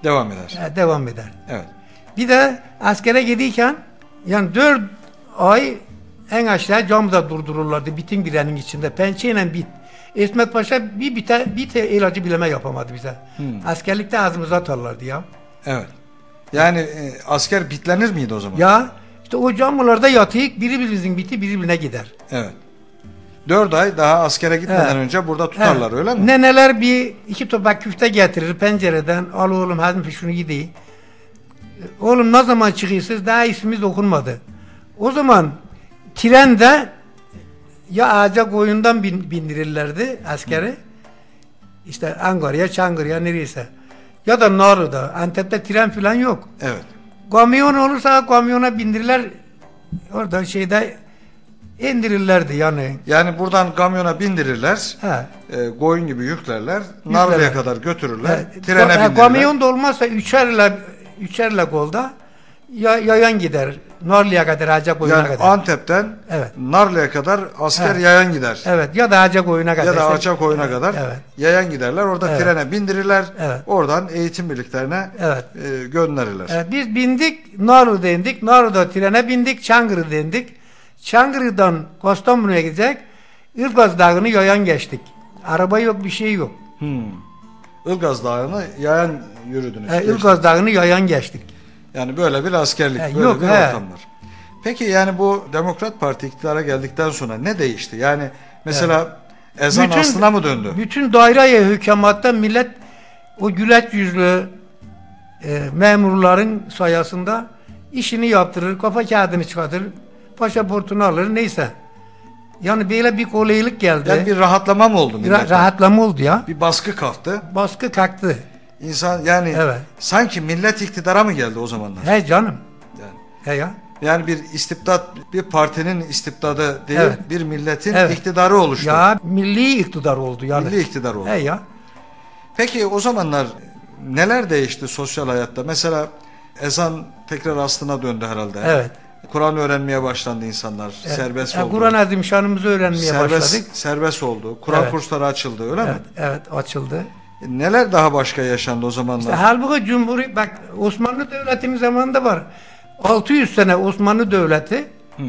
Devam eder. e, devam eder. Evet. Bir de askere gidiyken yani 4 ay en aşağı camda durdururlardı bitin birenin içinde. Pençeyle bit. İsmet Paşa bir bite, bir te ilacı bileme yapamadı bize. Hmm. Askerlikte ağzımıza atarlardı ya. Evet. Yani e, asker bitlenir miydi o zaman? Ya işte o camlarda yatıyık biri birimizin biti biri birine gider. Evet. Dört ay daha askere gitmeden Evet. önce burada tutarlar Evet. öyle mi? Neneler bir iki topak küfte getirir pencereden. Al oğlum hadi şunu gideyim. Oğlum ne zaman çıkıyorsunuz? Daha ismimiz okunmadı. O zaman trende ya ağaca koyundan bin, bindirirlerdi askeri. İşte Ankara'ya, Çankırı'ya nereyse. Ya da Narı'da. Antep'te tren falan yok. Evet. Kamyon olursa kamyona bindirirler. Orada şeyde indirirlerdi yani. Yani buradan kamyona bindirirler. Ha. E, koyun gibi yüklerler. Narlı'ya kadar götürürler. Evet. Trene bindirirler. Kamyon da olmazsa üçerle üçerle kolda ya, yayan gider. Narlı'ya kadar Hacak oyuna Yani kadar. Antep'ten Evet. Narlı'ya kadar asker Evet. yayan gider. Evet ya da Hacak oyuna kadar. Ya da. Açak oyuna kadar Evet. yayan giderler. Orada Evet. trene bindirirler. Evet. Oradan eğitim birliklerine Evet. e, gönderirler. Evet, biz bindik Narlı'da indik. Narlı'da trene bindik. Çankırı'da indik. Çankırı'dan Kastamonu'ya gidecek. Ilgaz Dağı'nı yayan geçtik. Araba yok bir şey yok. Hmm. Ilgaz Dağı'nı yayan yürüdünüz. E. Ilgaz Dağı'nı yayan geçtik. Yani böyle bir askerlik, E, böyle yok, bir he. ortam var. Peki yani bu Demokrat Parti iktidara geldikten sonra ne değişti? Yani mesela ezan Bütün- aslına mı döndü? Bütün daireye hükümatta millet o güleç yüzlü e, memurların sayesinde işini yaptırır, kafa kağıdını çıkartır, pasaportunu alır neyse. Yani böyle bir kolaylık geldi. Yani bir rahatlama mı oldu Ra- rahatlama oldu ya. Bir baskı kalktı. Baskı kalktı. İnsan yani Evet. sanki millet iktidara mı geldi o zamanlar? He canım. Yani, He ya. yani bir istibdat, bir partinin istibdadı değil, Evet. bir milletin Evet. iktidarı oluştu. Ya milli iktidar oldu yani. Milli iktidar oldu. He ya. Peki o zamanlar neler değişti sosyal hayatta? Mesela ezan tekrar aslına döndü herhalde. Evet. Kur'an öğrenmeye başlandı insanlar. Serbest E, oldu. Kur'an Azimşanımızı öğrenmeye serbest, başladık. serbest oldu. Kur'an Evet. kursları açıldı öyle mi? Evet, evet açıldı. Neler daha başka yaşandı o zamanlar? İşte halbuki Cumhuriyet bak Osmanlı Devleti'nin zamanında var. 600 sene Osmanlı Devleti Hı.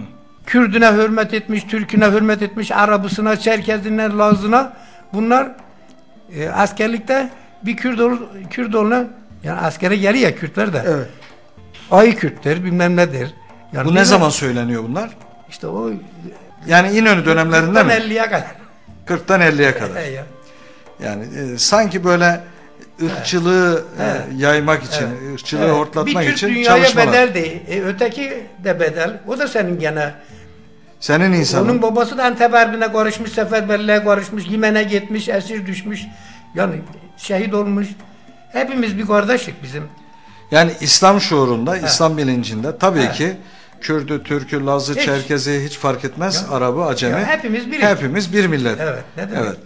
Kürdüne hürmet etmiş, Türküne hürmet etmiş, Arabısına, Çerkezine, Lazına bunlar e, askerlikte bir Kürt ol, Kürt oluna yani askere geliyor ya Kürtler de. Evet. Ay Kürtler bilmem nedir. Yani Bu ne zaman söyleniyor bunlar? İşte o Yani İnönü dönemlerinde mi? 50'ye kadar. 40'tan 50'ye kadar. He ya. Yani e, sanki böyle ırkçılığı e, Evet. yaymak için, Evet. ırkçılığı Evet, hortlatmak bir Türk için dünyaya çalışmalar. bedel değil. E, öteki de bedel. O da senin gene. Senin insanın. Onun babası da Antep Harbi'ne karışmış, seferberliğe karışmış, Yemen'e gitmiş, esir düşmüş. Yani şehit olmuş. Hepimiz bir kardeşlik bizim. Yani İslam şuurunda, İslam bilincinde tabii Evet. ki Kürdü, Türkü, Lazı, Hiç. Çerkezi hiç fark etmez. Ya. Arabı, Acemi. Ya hepimiz biriz. Hepimiz bir millet. Evet, ne demek? Evet.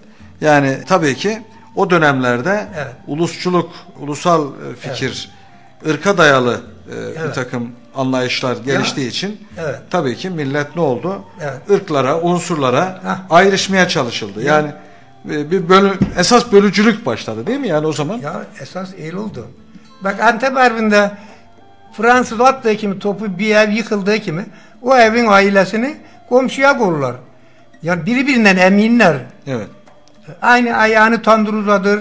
Yani tabii ki o dönemlerde Evet. ulusçuluk, ulusal e, fikir, ırka dayalı e, bir Evet. takım anlayışlar geliştiği için Evet. tabii ki millet ne oldu? Evet. Irklara, unsurlara Hah. ayrışmaya çalışıldı. Yani e, bir bölü, esas bölücülük başladı değil mi yani o zaman? Ya esas öyle oldu. Bak Antep Harbi'nde Fransız attığı kimi topu bir ev yıkıldığı kimi o evin ailesini komşuya koydular. Yani birbirinden eminler. Evet. Aynı ayağını tandır uzadır.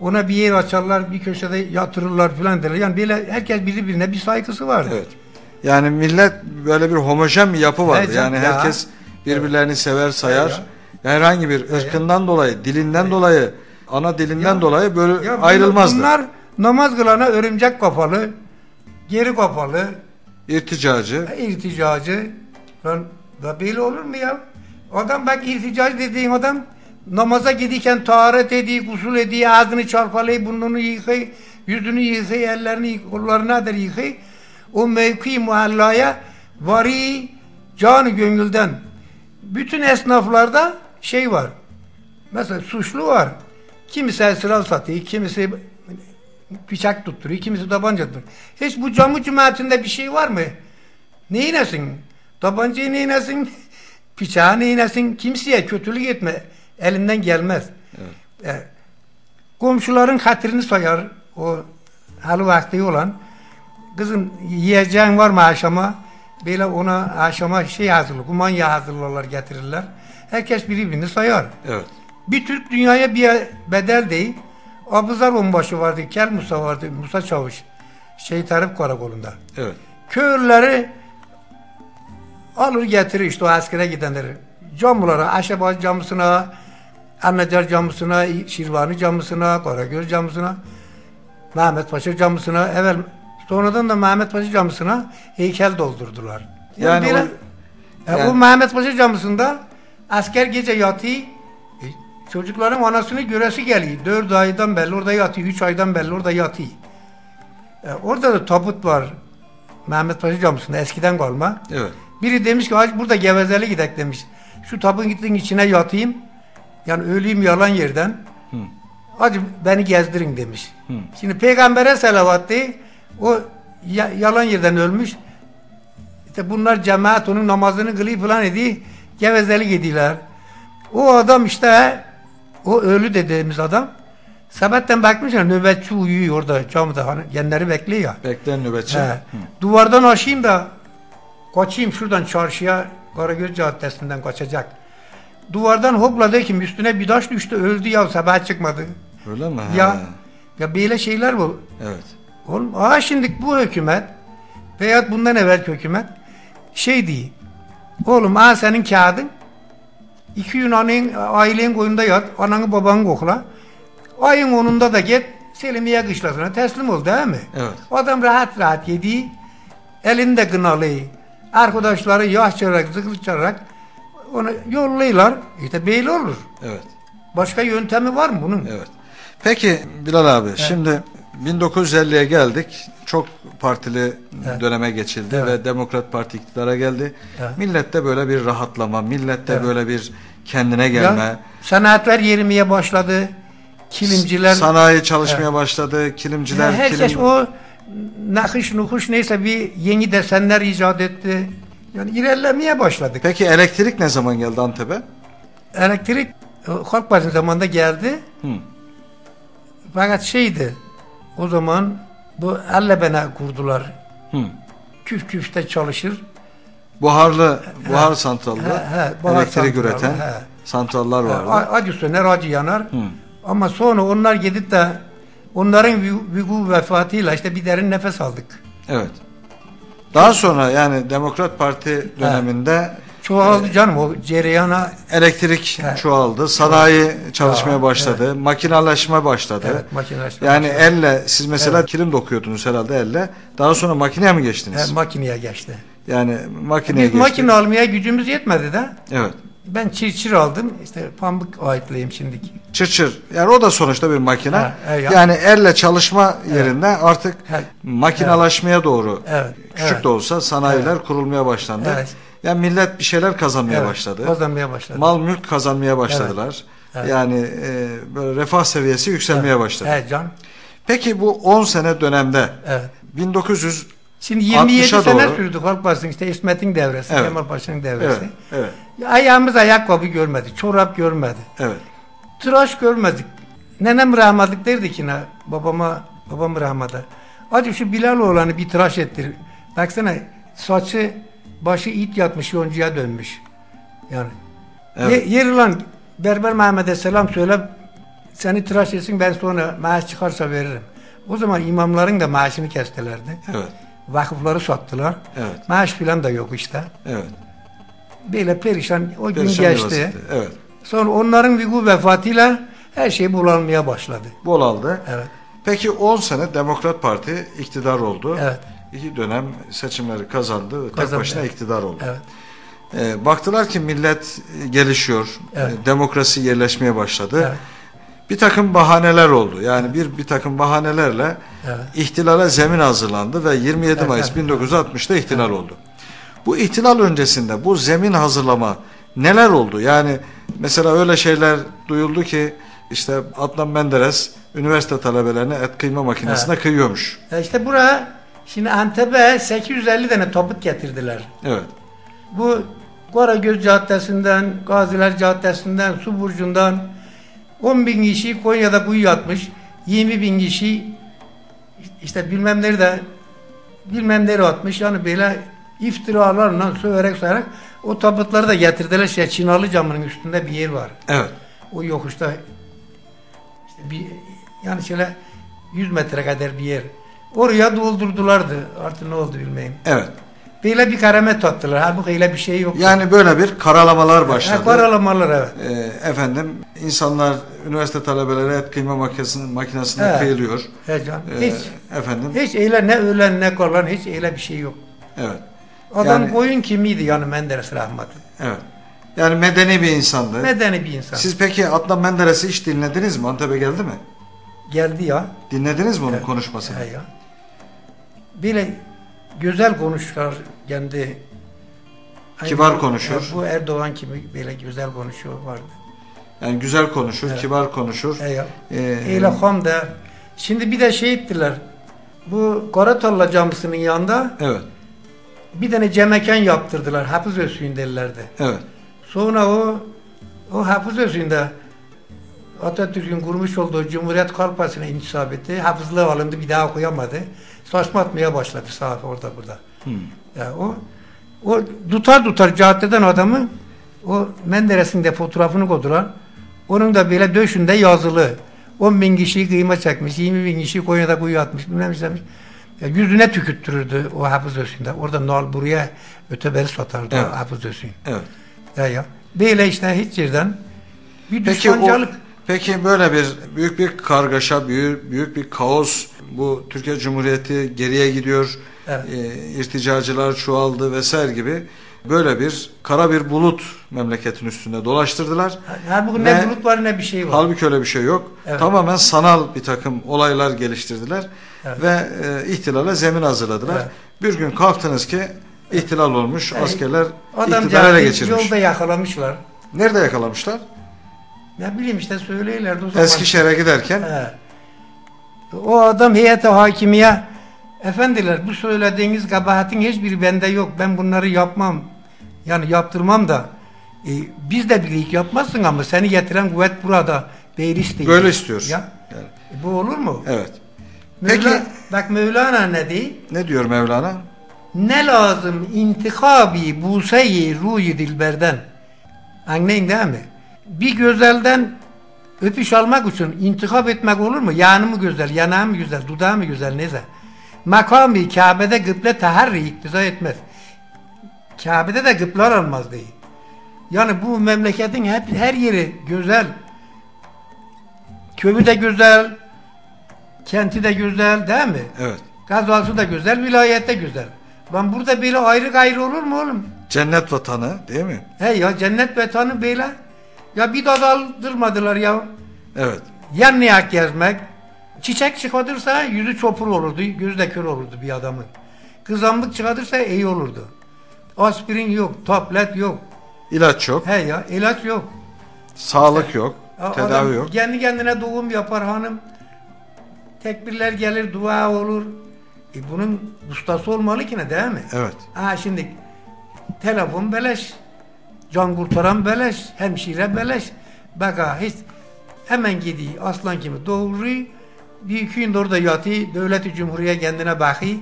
Ona bir yer açarlar, bir köşede yatırırlar filan derler. Yani böyle herkes birbirine bir saygısı vardı. Evet. Yani millet böyle bir homojen bir yapı vardı. Evet, yani ya. herkes birbirlerini sever, sayar. Evet, Herhangi bir ırkından dolayı, dilinden dolayı, ana dilinden Ya. dolayı böyle Ya ayrılmazdı. Bunlar namaz kılana örümcek kafalı, geri kafalı, İrticacı. irticacı. Lan da böyle olur mu ya? Adam bak irticacı dediğin adam namaza giderken taharet ediyor, gusül ediyor, ağzını çalkalayıp, burnunu yıkıyor, yüzünü yıkıyor, ellerini kollarını da yıkıyor. O mevki muhallaya vari canı gönülden. Bütün esnaflarda şey var. Mesela suçlu var. Kimisi esrar satıyor, kimisi bıçak tutturuyor, kimisi tabanca tutturuyor. Hiç bu camı cemaatinde bir şey var mı? Neynesin? Tabancayı neynesin? Bıçağı neynesin? Kimseye kötülük etme. Elinden gelmez. Evet. E, komşuların hatırını sayar. O halı vakti olan. Kızım yiyeceğin var mı akşama? Böyle ona akşama şey hazırlar, kumanya hazırlarlar getirirler. Herkes birbirini sayar. Evet. Bir Türk dünyaya bir bedel değil. Abuzar onbaşı vardı, Kel Musa vardı, Musa Çavuş. Şehit Harp Karakolu'nda. Evet. Köylüleri alır getirir işte o askere gidenleri. Camlara, Aşabat camısına, Annecar camısına, Şirvani camısına, Karagöz camısına, Mehmet Paşa camısına, evvel sonradan da Mehmet Paşa camısına heykel doldurdular. Yani böyle- o- Ya yani- o Mehmet Paşa camısında asker gece yatıyor, e, çocukların anasını göresi geliyor. Dört aydan belli orada yatıyor, üç aydan belli orada yatıyor. E, orada da tabut var. Mehmet Paşa camısında eskiden kalma. Evet. Biri demiş ki hacı burada gevezeli gidek demiş. Şu tabun gittiğin içine yatayım. Yani öleyim yalan yerden. Hı. Hacı beni gezdirin demiş. Hı. Şimdi peygambere selavat değil. O ya- yalan yerden ölmüş. İşte bunlar cemaat onun namazını kılıyor falan ediyor. Gevezeli gidiyorlar. O adam işte o ölü dediğimiz adam Sabahtan bakmışlar nöbetçi uyuyor orada camda hani genleri bekliyor ya. Bekleyen nöbetçi. He. Duvardan aşayım da kaçayım şuradan çarşıya Karagöz Caddesi'nden kaçacak. Duvardan hopladı ki üstüne bir taş düştü öldü ya sabah çıkmadı. Öyle mi? Ya Ha. ya böyle şeyler bu. Evet. Oğlum aa şimdi bu hükümet veyahut bundan evvel hükümet şey değil. Oğlum aa senin kağıdın iki gün annen, ailen koyunda yat, ananı babanı kokla. Ayın onunda da git Selimiye kışlasına teslim ol değil mi? Evet. Adam rahat rahat yedi. Elinde kınalı. Arkadaşları yaş çalarak, zıklı çalarak onu yollayırlar. İşte böyle olur. Evet. Başka yöntemi var mı bunun? Evet. Peki Bilal abi şimdi 1950'ye geldik. Çok partili Evet. döneme geçildi Evet. ve Demokrat Parti iktidara geldi. Evet. Millette böyle bir rahatlama, millette Evet. böyle bir kendine gelme. Ya, sanatlar yerimeye başladı. Kilimciler. Sanayi çalışmaya başladı. Kilimciler Ya herkes kilim- o nakış nukuş neyse bir yeni desenler icat etti. Yani ilerlemeye başladık. Peki elektrik ne zaman geldi Antep'e? Elektrik e, Halk Partisi zamanında geldi. Hı. Fakat şeydi o zaman bu Allebene kurdular. Hı. Küf küfte çalışır. Buharlı, buhar santrallı, He, he, buhar elektrik üreten he. santrallar vardı. A- Acı söner, acı yanar. Hı. Ama sonra onlar gidip de onların vügu vefatıyla işte bir derin nefes aldık. Evet. Daha sonra yani Demokrat Parti döneminde Çoğaldı canım o cereyana Elektrik Evet. çoğaldı, sanayi çalışmaya Evet, başladı, makinalaşma başladı. evet makinelaşma. Yani başladı. elle siz mesela kilim dokuyordunuz herhalde elle. Daha sonra makineye mi geçtiniz? He, makineye geçti. Yani makineye Biz geçtiniz. makine almaya gücümüz yetmedi de. Evet. Ben çirçir aldım. İşte pamuk ayetliyim şimdiki. Çırçır. Yani o da sonuçta bir makine. Ha, evet, ya. yani elle çalışma yerinde artık Ha, makinalaşmaya doğru Evet. küçük evet, de olsa sanayiler kurulmaya başlandı. Evet. Yani millet bir şeyler kazanmaya evet, başladı. Kazanmaya başladı. Mal mülk kazanmaya başladılar. Evet. Yani e, böyle refah seviyesi yükselmeye başladı. Evet can. Peki bu 10 sene dönemde Evet. 1900 Şimdi 27 60'a sene doğru. sürdü Halk Partisi'nin işte İsmet'in devresi, Evet. Kemal Paşa'nın devresi. evet, evet, Ayağımız ayakkabı görmedi, çorap görmedi. evet. Tıraş görmedik. Nenem rahmetlik derdi ki babama, babam rahmete. Hadi şu Bilal oğlanı bir tıraş ettir. Baksana saçı başı it yatmış yoncuya dönmüş. Yani. Evet. Ye, yer ulan Berber Mehmet'e selam söyle seni tıraş etsin ben sonra maaş çıkarsa veririm. O zaman imamların da maaşını kestilerdi. Evet. Vakıfları sattılar. Evet. Maaş filan da yok işte. Evet. Böyle perişan o gün Perişan bir geçti. Evet. Sonra onların bir vefatıyla her şey bulanmaya başladı. Bol aldı. Evet. Peki 10 sene Demokrat Parti iktidar oldu. Evet. İki dönem seçimleri kazandı. Tek Kazandı, başına evet. iktidar oldu. Evet. Ee, baktılar ki millet e, gelişiyor. Evet. e, Demokrasi yerleşmeye başladı. Evet. Bir takım bahaneler oldu. Yani bir bir takım bahanelerle Evet. ihtilale zemin hazırlandı ve 27 Evet, Mayıs evet. 1960'da ihtilal oldu. Bu ihtilal öncesinde bu zemin hazırlama neler oldu? Yani mesela öyle şeyler duyuldu ki işte Adnan Menderes üniversite talebelerine et kıyma makinesine kıyıyormuş. E işte buraya şimdi Antep'e 850 tane toput getirdiler. Evet. Bu Karagöz Caddesi'nden, Gaziler Caddesi'nden, Suburcu'ndan 10 bin kişi Konya'da kuyu yatmış. 20 bin kişi işte bilmem nerede bilmem nereye atmış. Yani böyle iftiralarla söverek söverek o tabutları da getirdiler. Şey, Çinalı camının üstünde bir yer var. Evet. O yokuşta işte bir yani şöyle 100 metre kadar bir yer. Oraya doldurdulardı. Artık ne oldu bilmeyim. Evet. Böyle bir karamet tattılar. Halbuki öyle bir şey yok. Yani böyle bir karalamalar başladı. Ha, karalamalar evet. Ee, efendim insanlar üniversite talebeleri et kıyma makinesinin makinesinde Evet. kıyılıyor. He can. Ee, Hiç, efendim. hiç öyle ne ölen ne kalan hiç öyle bir şey yok. Evet. Adam Yani- koyun kimiydi yani Menderes rahmetli. Evet. Yani medeni bir insandı. Medeni bir insan. Siz peki Adnan Menderes'i hiç dinlediniz mi? Antep'e geldi mi? Geldi ya. Dinlediniz mi onun Evet. konuşmasını? He ya. Böyle güzel konuşlar kendi. Kibar konuşur. Ya Bu Erdoğan gibi böyle güzel konuşuyor vardı. Yani güzel konuşur, Evet. kibar konuşur. Ya. Ee, Öyle ham da. Şimdi bir de şey ettiler. Bu Karatolla Camisi'nin yanında Evet. bir tane cemekan yaptırdılar. Hafız Özsüyün derlerdi. Evet. Sonra o o Hafız Özsüyün'de Atatürk'ün kurmuş olduğu Cumhuriyet Partisi'ne intisap etti. Hafızlığı alındı bir daha okuyamadı. Saçma atmaya başladı saat orada burada. Hmm. Ya o o tutar tutar caddeden adamı o Menderes'in de fotoğrafını koydular. Onun da böyle döşünde yazılı. 10 bin kişiyi kıyma çekmiş, 20 bin kişi Konya'da kuyu atmış, bilmem istemiş. Ya yüzüne tükürttürürdü o Hafız Özsüyün'de. Orada nal buraya öteberi satardı Evet. o Hafız Özsüyün. Evet. Ya ya. Böyle işte hiç yerden bir Peki o düşmancalık. peki böyle bir büyük bir kargaşa, büyük büyük bir kaos bu Türkiye Cumhuriyeti geriye gidiyor. Evet. e, irticacılar çoğaldı vesaire gibi böyle bir kara bir bulut memleketin üstünde dolaştırdılar. Halbuki ne bulut var ne bir şey var. Halbuki öyle bir şey yok. Evet. Tamamen sanal bir takım olaylar geliştirdiler Evet. ve e, ihtilale zemin hazırladılar. Evet. Bir gün kalktınız ki ihtilal olmuş, Yani askerler iktidarı ele geçirmiş. yolda yakalamışlar. Nerede yakalamışlar? Ne bileyim işte söyleylerdi o zaman. Eskişehir'e giderken He. O adam heyete hakimiye efendiler bu söylediğiniz kabahatin hiçbiri bende yok. Ben bunları yapmam. Yani yaptırmam da e, biz de birlik yapmazsın ama seni getiren kuvvet burada. Böyle istiyor. Böyle istiyor. Ya. Yani, E, bu olur mu? evet. Mevla, Peki- bak Mevlana ne diyor? Ne diyor Mevlana? Ne lazım intikabi buseyi ruhi dilberden. Anlayın değil mi? Bir güzelden öpüş almak için intikap etmek olur mu? Yanı mı güzel, yanağı mı güzel, dudağı mı güzel neyse. Makami Kabe'de gıble taharri iktiza etmez. Kabe'de de gıplar almaz değil. Yani bu memleketin hep her yeri güzel. Köyü de güzel, kenti de güzel değil mi? Evet. Gazası da güzel, vilayet de güzel. Ben burada böyle ayrı gayrı olur mu oğlum? Cennet vatanı değil mi? He ya cennet vatanı böyle. Ya bir dal aldırmadılar ya. Evet. Yan niyak gezmek. Çiçek çıkartırsa yüzü çopur olurdu, gözü de kör olurdu bir adamın. Kızamlık çıkartırsa iyi olurdu. Aspirin yok, tablet yok. İlaç yok, He ya ilaç yok. sağlık yok, A- tedavi adam yok. Kendi kendine doğum yapar hanım. Tekbirler gelir, dua olur. E bunun ustası olmalı ki ne değil mi? Evet. Ha şimdi telefon beleş, can kurtaran beleş, hemşire beleş. Bak ha hiç hemen gidiyor aslan gibi doğruyor. Bir iki gün orada yatıyor. Devleti Cumhuriyet kendine bakıyor.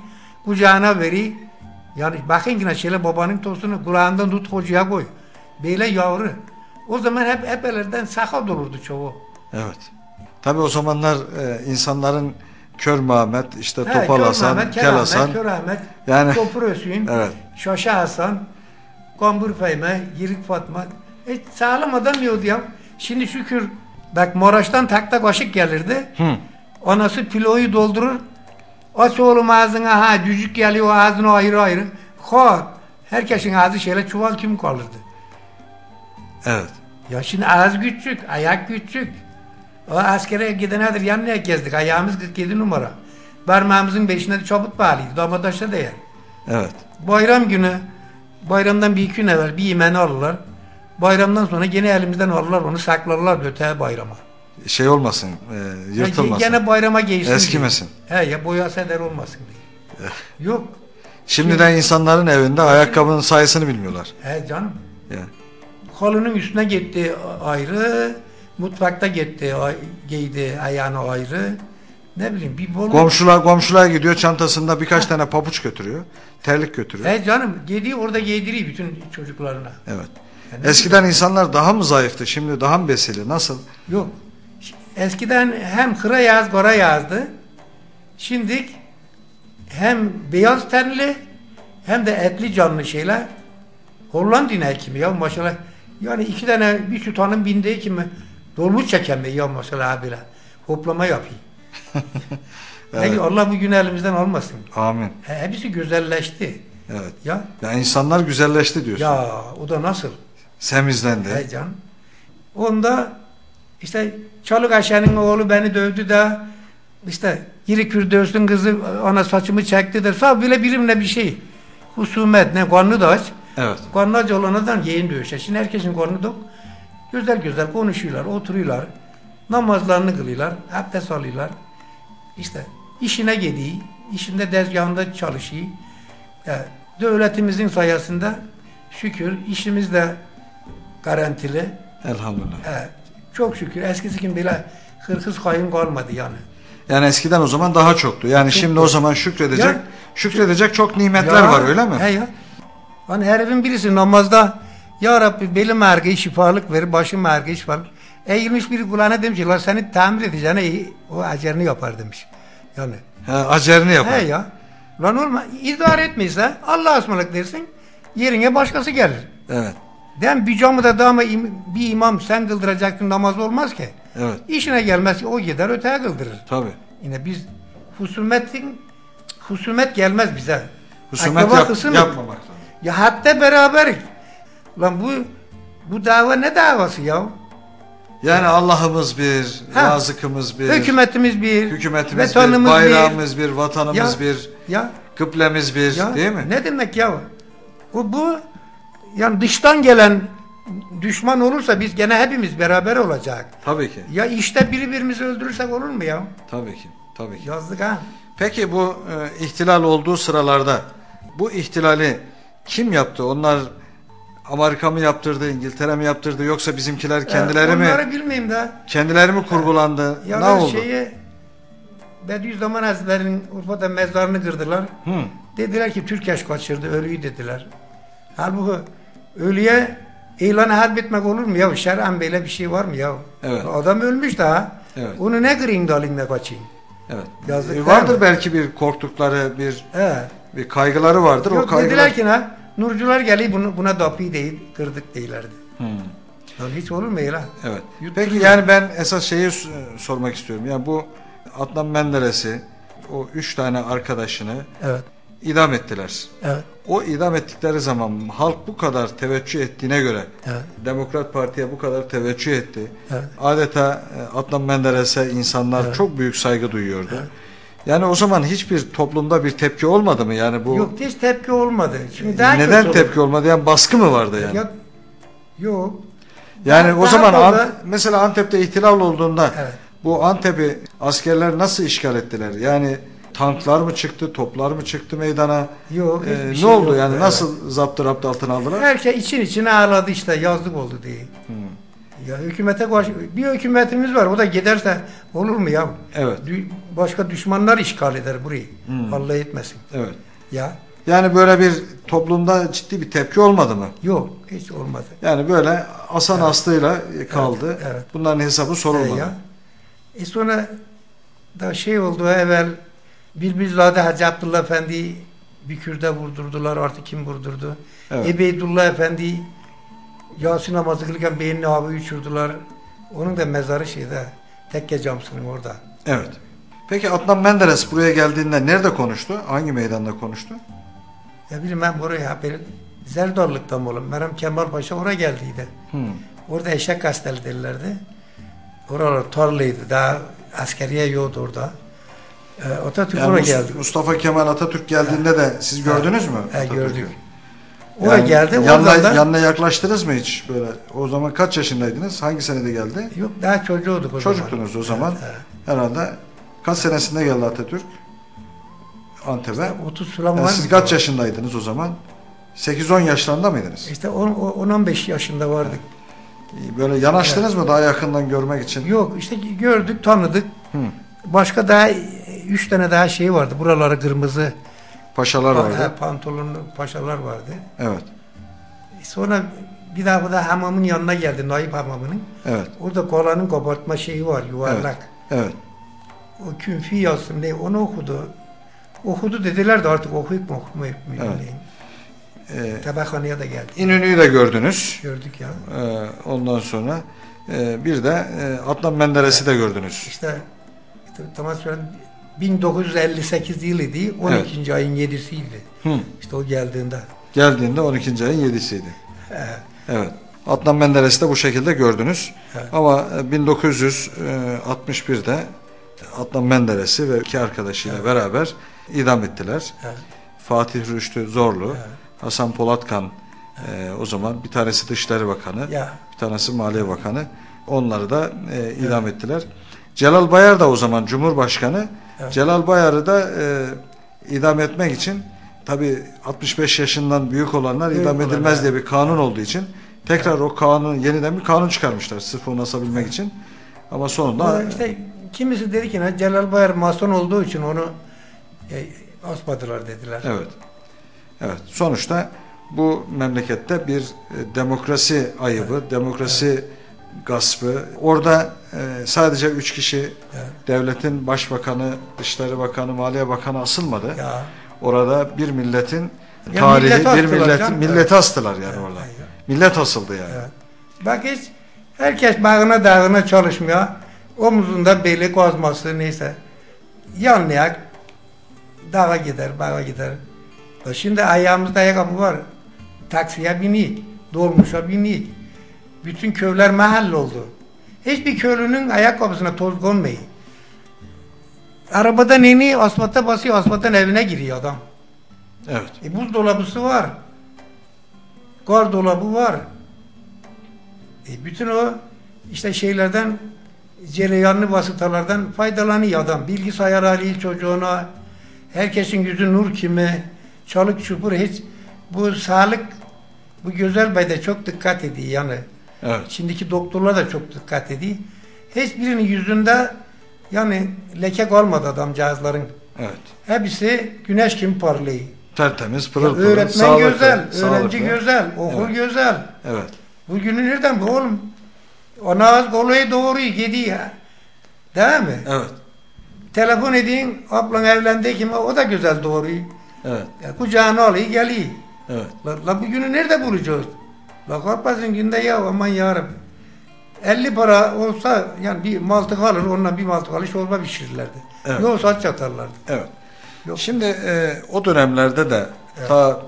Kucağına veriyor. Yani bakın yine şöyle babanın tostunu kulağından tut hocaya koy. Böyle yavru. O zaman hep epelerden sakat olurdu çoğu. Evet. Tabii o zamanlar e, insanların Kör Mehmet, işte He, Topal Hasan, Mehmet, Kel Hasan. Kör Ahmet, Yani- Topur Hüseyin, Evet. Şaşa Hasan, Kambur Fehme, Yirik Fatma. E, sağlam adam yoktu ya. Şimdi şükür bak Moraş'tan takta kaşık gelirdi. Hı. Anası piloyu doldurur. Aç oğlum ağzına ha cücük geliyor ağzına ayrı ayrı. Ha herkesin ağzı şöyle çuval kim kalırdı. Evet. Ya şimdi ağız küçük, ayak küçük. O askere gidenedir yanına gezdik. Ayağımız 47 numara. Parmağımızın beşine de çabuk bağlıydı. Damadaşta da yer. Evet. Bayram günü, bayramdan bir iki gün evvel bir yemeni alırlar. Bayramdan sonra gene elimizden alırlar onu saklarlar öteye bayrama. Şey olmasın, e, Ya yırtılmasın. gene bayrama giysin Eskimesin. diye. He ya boyası eder olmasın diye. Yok. Şimdiden insanların evinde ayakkabının sayısını bilmiyorlar. He canım. Ya. Kolunun üstüne gitti ayrı, mutfakta gitti giydi ayağını ayrı. Ne bileyim bir bol. Komşular komşular gidiyor çantasında birkaç tane pabuç götürüyor. Terlik götürüyor. He canım giydiği orada giydiriyor bütün çocuklarına. Evet. Ya ne Eskiden insanlar daha mı zayıftı? Şimdi daha mı besili? Nasıl? Yok. Eskiden hem kıra yaz, gora yazdı. Şimdi hem beyaz tenli hem de etli canlı şeyler. Hollanda ineği kimi ya maşallah. Yani iki tane bir tutanın bindiği kimi dolmuş çekemiyor ya maşallah abiler. Hoplama yapıyor. Evet. Ne- Allah bu gün elimizden almasın. Amin. He, hepsi güzelleşti. Evet. Ya Ya insanlar güzelleşti diyorsun. ya o da nasıl? Semizlendi. He can. Onda işte Çalık Ayşe'nin oğlu beni dövdü de işte Yiri Kürdös'ün kızı ana saçımı çekti de sağ bile bilimle bir şey. Husumet ne karnı da aç. Evet. Karnı aç olanadan yeğen dövüşe. Şimdi herkesin karnı tok. Güzel güzel konuşuyorlar, oturuyorlar. Namazlarını kılıyorlar, abdest alıyorlar. İşte işine gidiyor, işinde dezgahında çalışıyor. Ya, devletimizin sayesinde şükür işimiz de garantili. Elhamdülillah. He, çok şükür eskisi gibi böyle hırkız kayın kalmadı yani. Yani eskiden o zaman daha çoktu. Yani Çok şimdi o zaman şükredecek, Ya- şükredecek çok nimetler Ya, var öyle mi? He ya. Hani herifin birisi namazda Ya Rabbi belim ağrıyor şifalık ver, başım ağrıyor şifalık. Eğilmiş biri kulağına demiş ki "Lan seni tamir edeceğine o acerini yapar demiş. Yani He, acerini yapar. he ya. Lan olma idare etmeyse Allah'a ısmarladık dersin yerine başkası gelir. Evet. Dem bir camıda da ama im- bir imam sen kıldıracaksın namaz olmaz ki. Evet. İşine gelmez o gider öteye kıldırır. Tabii. Yine biz husumetin husumet gelmez bize. Husumet Akraba yap, kısmı- yapmamak. Ya hatta beraber. Lan bu bu dava ne davası ya? Yani Allah'ımız bir, Ha. razıkımız bir, Hükümetimiz bir, hükümetimiz bir, bayrağımız bir, vatanımız Ya. bir, Ya, kıblemiz bir, ya değil mi? ne demek ya? Bu, bu yani dıştan gelen düşman olursa biz gene hepimiz beraber olacak. Tabii ki. Ya işte birbirimizi öldürürsek olur mu ya? Tabii ki. Tabii ki. Yazdık ha. Peki bu e, ihtilal olduğu sıralarda bu ihtilali kim yaptı? Onlar Amerika mı yaptırdı, İngiltere mi yaptırdı yoksa bizimkiler kendileri Ee, mi Onları bilmeyeyim de. kendileri mi kurgulandı? Ya ne oldu? şeyi Bediüzzaman Hazretleri'nin Urfa'da mezarını kırdılar. Hı. Dediler ki Türkeş kaçırdı, ölüyü dediler. Halbuki ölüye ilan harp etmek olur mu ya? Şer'an böyle bir şey var mı ya? Evet. Adam ölmüş daha. Evet. Onu ne kırayım da alayım da kaçayım? Evet. Yazık E, vardır mi? belki bir korktukları, bir He. bir kaygıları vardır. o Yok kaygılar dediler ki ne? Nurcular geliyor bunu, buna dapi değil, kırdık değillerdi. Hmm. Yani hiç olur mu ya? Evet. Peki dışı- yani ben esas şeyi s- sormak istiyorum. Yani bu Adnan Menderes'i o üç tane arkadaşını Evet. idam ettiler. Evet. O idam ettikleri zaman halk bu kadar teveccüh ettiğine göre Evet. Demokrat Parti'ye bu kadar teveccüh etti. Evet. Adeta e, Adnan Menderes'e insanlar Evet. çok büyük saygı duyuyordu. Yani o zaman hiçbir toplumda bir tepki olmadı mı? Yani bu Yok hiç tepki olmadı. Şimdi daha neden kötü tepki olmadı? Yani baskı mı vardı yani? Ya, yok. yani daha- o daha zaman fazla- Ant- mesela Antep'te ihtilal olduğunda Evet. bu Antep'i askerler nasıl işgal ettiler? Yani tanklar mı çıktı, toplar mı çıktı meydana? Yok. Ee, ne şey oldu yoktu, yani? evet. Nasıl zaptı rapt altına aldılar? Herkes için içine ağladı işte yazlık oldu diye. Hmm. Ya hükümete karşı bir hükümetimiz var o da giderse olur mu ya? Evet. Başka düşmanlar işgal eder burayı. Hmm. Allah etmesin. Evet. Ya Yani böyle bir toplumda ciddi bir tepki olmadı mı? yok hiç olmadı. Yani böyle asan aslıyla kaldı. Evet, evet. Bunların hesabı sorulmadı. E, ya. E sonra da şey oldu evvel Bilbilzade Hacı Abdullah Efendi bir kürde vurdurdular artık kim vurdurdu? Evet. Ebeydullah Efendi Yasin namazı kılırken beynini havaya uçurdular. Onun da mezarı şeyde tekke camsının orada. Evet. Peki Adnan Menderes buraya geldiğinde nerede konuştu? Hangi meydanda konuştu? Ya buraya bir Zerdallık'tan mı oğlum? Meram Kemal Paşa oraya geldiydi. Hmm. Orada eşek kasteli derlerdi. Oralar tarlıydı. Daha askeriye yoktu orada. Ee, Atatürk Yani oraya geldi. Mustafa Kemal Atatürk geldiğinde de siz gördünüz mü? He, Atatürk'ü? gördük. Oraya Yani geldi. Yanına, da yanına yaklaştınız mı hiç böyle? O zaman kaç yaşındaydınız? Hangi senede geldi? yok daha çocuğuyduk o Çocuktunuz zaman. o zaman. Evet, evet. Herhalde kaç senesinde geldi Atatürk? Antep'e. 30 falan Yani siz kaç yaşındaydınız o zaman? 8-10 yaşlarında mıydınız? İşte 10-15 yaşında vardık. Böyle yanaştınız mı daha yakından görmek için? Yok işte gördük, tanıdık. Hı. Başka daha üç tane daha şey vardı. Buraları kırmızı Paşalar pa- vardı. pantolonlu paşalar vardı. Evet. Sonra bir daha bu da hamamın yanına geldi. Naip hamamının. Evet. Orada kolanın kabartma şeyi var yuvarlak. Evet. O künfi yazsın ne onu okudu. Okudu dediler de artık okuyup mu okumuyor mu Evet. Ee, Tabakhaneye de geldi. İnönü'yü de gördünüz. Gördük ya. Ee, ondan sonra e, bir de e, Adnan Menderes'i de gördünüz. İşte, işte söyleyeyim 1958 yılıydı. 12. ayın 7'siydi. Hı. İşte o geldiğinde. Geldiğinde 12. ayın 7'siydi. He, Evet. Adnan Menderes'i de bu şekilde gördünüz. Evet. Ama e, 1961'de Adnan Menderes'i ve iki arkadaşıyla beraber idam ettiler. he, Fatih Rüştü Zorlu, Evet. Hasan Polatkan e, o zaman bir tanesi Dışişleri Bakanı, Ya bir tanesi Maliye Bakanı. Onları da e, idam ettiler. Celal Bayar da o zaman Cumhurbaşkanı. Evet. Celal Bayar'ı da e, idam etmek için tabi 65 yaşından büyük olanlar Büyük idam edilmez diye evet. bir kanun olduğu için tekrar o kanun yeniden bir kanun çıkarmışlar sırf onu asabilmek için. Ama sonunda o işte kimisi dedi ki "Ne, Celal Bayar mason olduğu için onu e, asmadılar dediler. Evet. Evet. Sonuçta bu memlekette bir e, demokrasi ayıbı, demokrasi gaspı. Orada e, sadece üç kişi Evet. devletin başbakanı, dışişleri bakanı, maliye bakanı asılmadı. Ya. Orada bir milletin Ya tarihi, milleti bir milletin canım. milleti Evet. astılar yani Evet, orada. evet. Millet asıldı yani. Evet. Bak hiç herkes bağına dağına çalışmıyor. Omuzunda beli kozması neyse. Yanlayak dağa gider, bağa gider. E Şimdi ayağımızda ayakkabı var. Taksiye binik, dolmuşa binik. Bütün köyler mahalle oldu. Hiçbir köylünün ayakkabısına toz konmayı. Arabadan iniyor, asfalta basıyor, asfalttan evine giriyor adam. Evet. E, buzdolabısı var. Kar dolabı var. E, bütün o işte şeylerden cereyanlı vasıtalardan faydalanıyor adam. Bilgisayar alıyor çocuğuna. Herkesin yüzü nur kimi. Çalık çupur hiç bu sağlık bu güzel beyde çok dikkat ediyor yani. Evet. Şimdiki doktorlar da çok dikkat ediyor. Hiçbirinin yüzünde yani leke kalmadı adamcağızların. Evet. Hepsi güneş gibi parlıyor. Tertemiz, pırıl pırıl, öğretmen sağlıklı, güzel, öğrenci sağlıklı. güzel, okul Evet. güzel. Evet. Bugünü nereden bu oğlum? Ona az kolayı doğru gidiyor. Değil mi? Evet. Telefon edin, ablan evlendi kim o da güzel doğru. Evet. Ya, kucağına alıyor geliyor. Evet. La, la bugünü nerede bulacağız? La kalkmasın günde ya aman yarım. 50 para olsa yani bir maltık alır ondan bir maltık alır çorba pişirirlerdi. Evet. Yoksa aç yatarlardı. Evet. Yok. Şimdi e, o dönemlerde de ta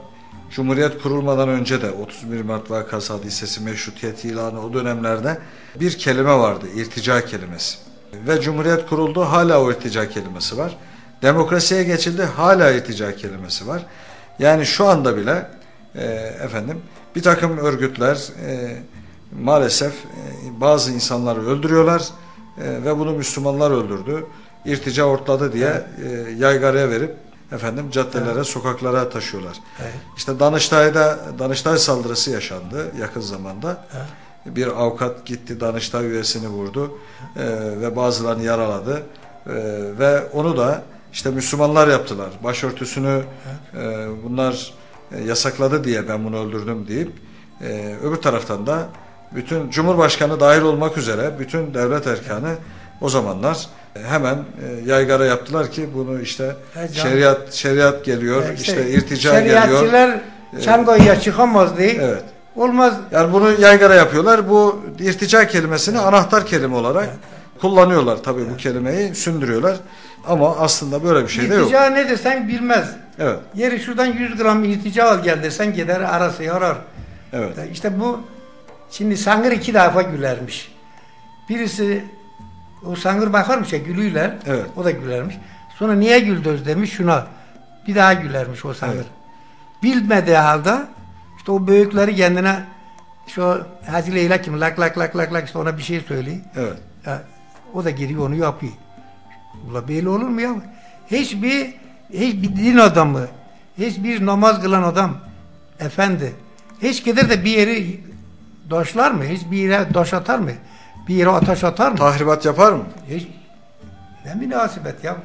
Cumhuriyet kurulmadan önce de 31 Mart Vakası hadisesi meşrutiyet ilanı o dönemlerde bir kelime vardı. irtica kelimesi. Ve Cumhuriyet kuruldu hala o irtica kelimesi var. Demokrasiye geçildi hala irtica kelimesi var. Yani şu anda bile e, efendim bir takım örgütler e, maalesef e, bazı insanları öldürüyorlar e, ve bunu Müslümanlar öldürdü. İrtica ortladı diye e, yaygaraya verip efendim caddelere, sokaklara taşıyorlar. Evet. İşte Danıştay'da Danıştay saldırısı yaşandı yakın zamanda. Bir avukat gitti Danıştay üyesini vurdu e, ve bazılarını yaraladı E, ve onu da işte Müslümanlar yaptılar. Başörtüsünü e, bunlar e, yasakladı diye ben bunu öldürdüm deyip e, öbür taraftan da bütün Cumhurbaşkanı dahil olmak üzere bütün devlet erkanı o zamanlar e, hemen e, yaygara yaptılar ki bunu işte E, can- şeriat şeriat geliyor, Ya işte, irtica geliyor. Şeriatçılar Çango'ya çıkamaz diye. Evet. Olmaz. Yani bunu yaygara yapıyorlar. Bu irtica kelimesini anahtar kelime olarak kullanıyorlar tabii bu kelimeyi sündürüyorlar. Ama aslında böyle bir şey de yok. İrtica ne desen bilmez. Evet. Yeri şuradan 100 gram irtica al gel desen gider arası yarar. Evet. İşte bu şimdi Sangır iki defa gülermiş. Birisi o Sangır bakarmış ya gülüyorlar. Evet. O da gülermiş. Sonra niye güldünüz demiş şuna. Bir daha gülermiş o Sangır. Evet. Bilmediği halde işte o büyükleri kendine şu Hacı Leyla kim lak lak lak lak lak işte ona bir şey söyleyeyim. Evet. Ya, o da geliyor onu yapıyor. Ula böyle olur mu ya? Hiçbir hiçbir din adamı, hiçbir namaz kılan adam, efendi, hiç gider de bir yeri doşlar mı? Hiç bir yere doş atar mı? Bir yere ateş atar mı? Tahribat yapar mı? Hiç, ne münasebet ya?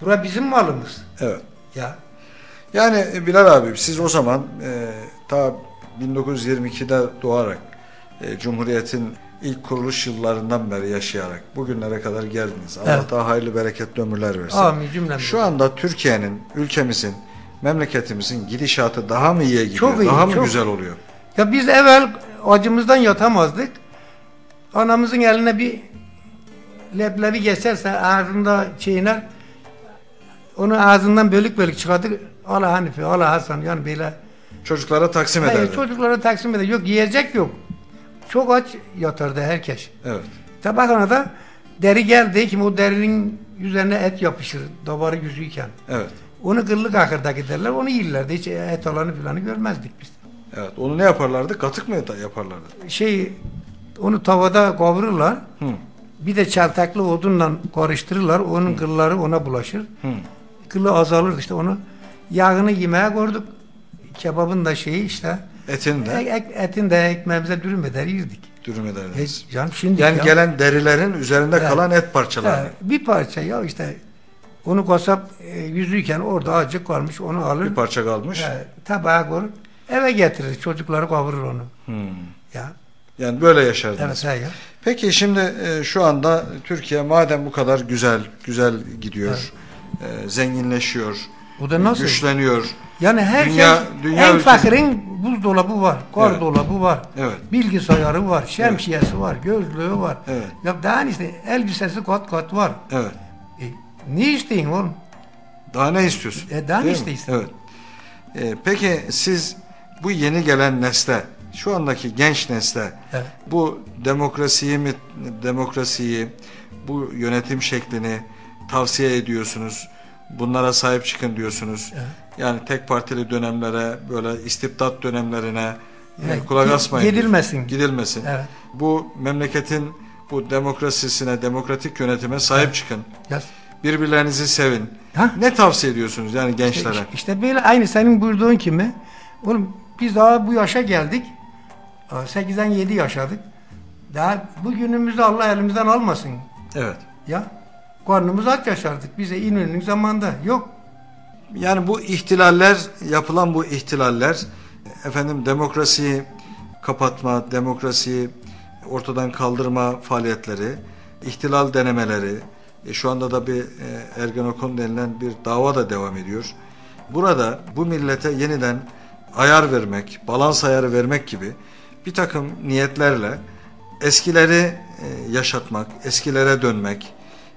Bura bizim malımız. Evet. Ya Yani e, Bilal abi siz o zaman e, ta 1922'de doğarak e, Cumhuriyet'in ilk kuruluş yıllarından beri yaşayarak bugünlere kadar geldiniz. Allah Evet. daha hayırlı bereketli ömürler versin. amin cümlemize. Şu anda Türkiye'nin, ülkemizin, memleketimizin gidişatı daha mı iyiye gidiyor? Çok iyi, daha mı çok. güzel oluyor? Ya biz evvel acımızdan yatamazdık. Anamızın eline bir leblebi geçerse ağzında çiğner. Onu ağzından bölük bölük çıkardık. Allah Hanife, Allah Hasan yani böyle. Çocuklara taksim Hayır, ederdi. çocuklara taksim eder. Yok yiyecek yok. Çok aç yatardı herkes. Evet. Tabakana da deri geldi ki o derinin üzerine et yapışır davarı yüzüyken. Evet. Onu kıllık ahırdaki derler onu yerlerdi. Hiç et olanı filanı görmezdik biz. Evet. Onu ne yaparlardı? Katık mı yaparlardı? Şey onu tavada kavururlar. Hı. Bir de çeltekli odunla karıştırırlar. Onun kılları ona bulaşır. Hı. Kılı azalır işte onu. Yağını yemeğe koyduk. Kebabın da şeyi işte. Etin de E- ek- etin de ekmeğimize dürüm eder yerdik. dürüm ederdiniz. Hiç canım şimdi Yani ya. gelen derilerin üzerinde Evet. kalan et parçaları. Ha, bir parça ya işte onu kasap e, yüzüyken orada acık kalmış onu alır. Bir parça kalmış. Ha, tabağa koyar. Eve getirir. Çocukları kavurur onu. Hmm. Ya. Yani böyle yaşardınız. Evet ya. Peki şimdi e, şu anda Türkiye madem bu kadar güzel güzel gidiyor, e, zenginleşiyor, Bu da nasıl? güçleniyor. Yani herkes Dünya- dünya en ülkesi- fakirin buzdolabı var, kar Evet. dolabı var, Evet. bilgisayarı var, şemsiyesi var, gözlüğü var. Evet. Ya daha ne işte elbisesi kat kat var. Evet. E, ne isteyin oğlum? Daha ne istiyorsun? E, daha ne Değil isteyin? Evet. E, peki siz bu yeni gelen nesle, şu andaki genç nesle Evet. bu demokrasiyi mi demokrasiyi, bu yönetim şeklini tavsiye ediyorsunuz. Bunlara sahip çıkın diyorsunuz. Evet. Yani tek partili dönemlere, böyle istibdat dönemlerine e, Evet, kulak asmayın. gidilmesin. Gidilmesin. Evet. Bu memleketin bu demokrasisine, demokratik yönetime sahip çıkın. Ya, Birbirlerinizi sevin. Ha? Ne tavsiye ediyorsunuz yani gençlere? işte, işte böyle aynı senin buyurduğun kimi. Oğlum biz daha bu yaşa geldik. 8'den 7 yaşadık. Daha bugünümüzü Allah elimizden almasın. Evet. Ya karnımız aç yaşardık. Bize İnönü'nün zamanında. Yok. Yani bu ihtilaller, yapılan bu ihtilaller efendim demokrasiyi kapatma, demokrasiyi ortadan kaldırma faaliyetleri, ihtilal denemeleri, e, şu anda da bir e, Ergenekon denilen bir dava da devam ediyor. Burada bu millete yeniden ayar vermek, balans ayarı vermek gibi bir takım niyetlerle eskileri e, yaşatmak, eskilere dönmek,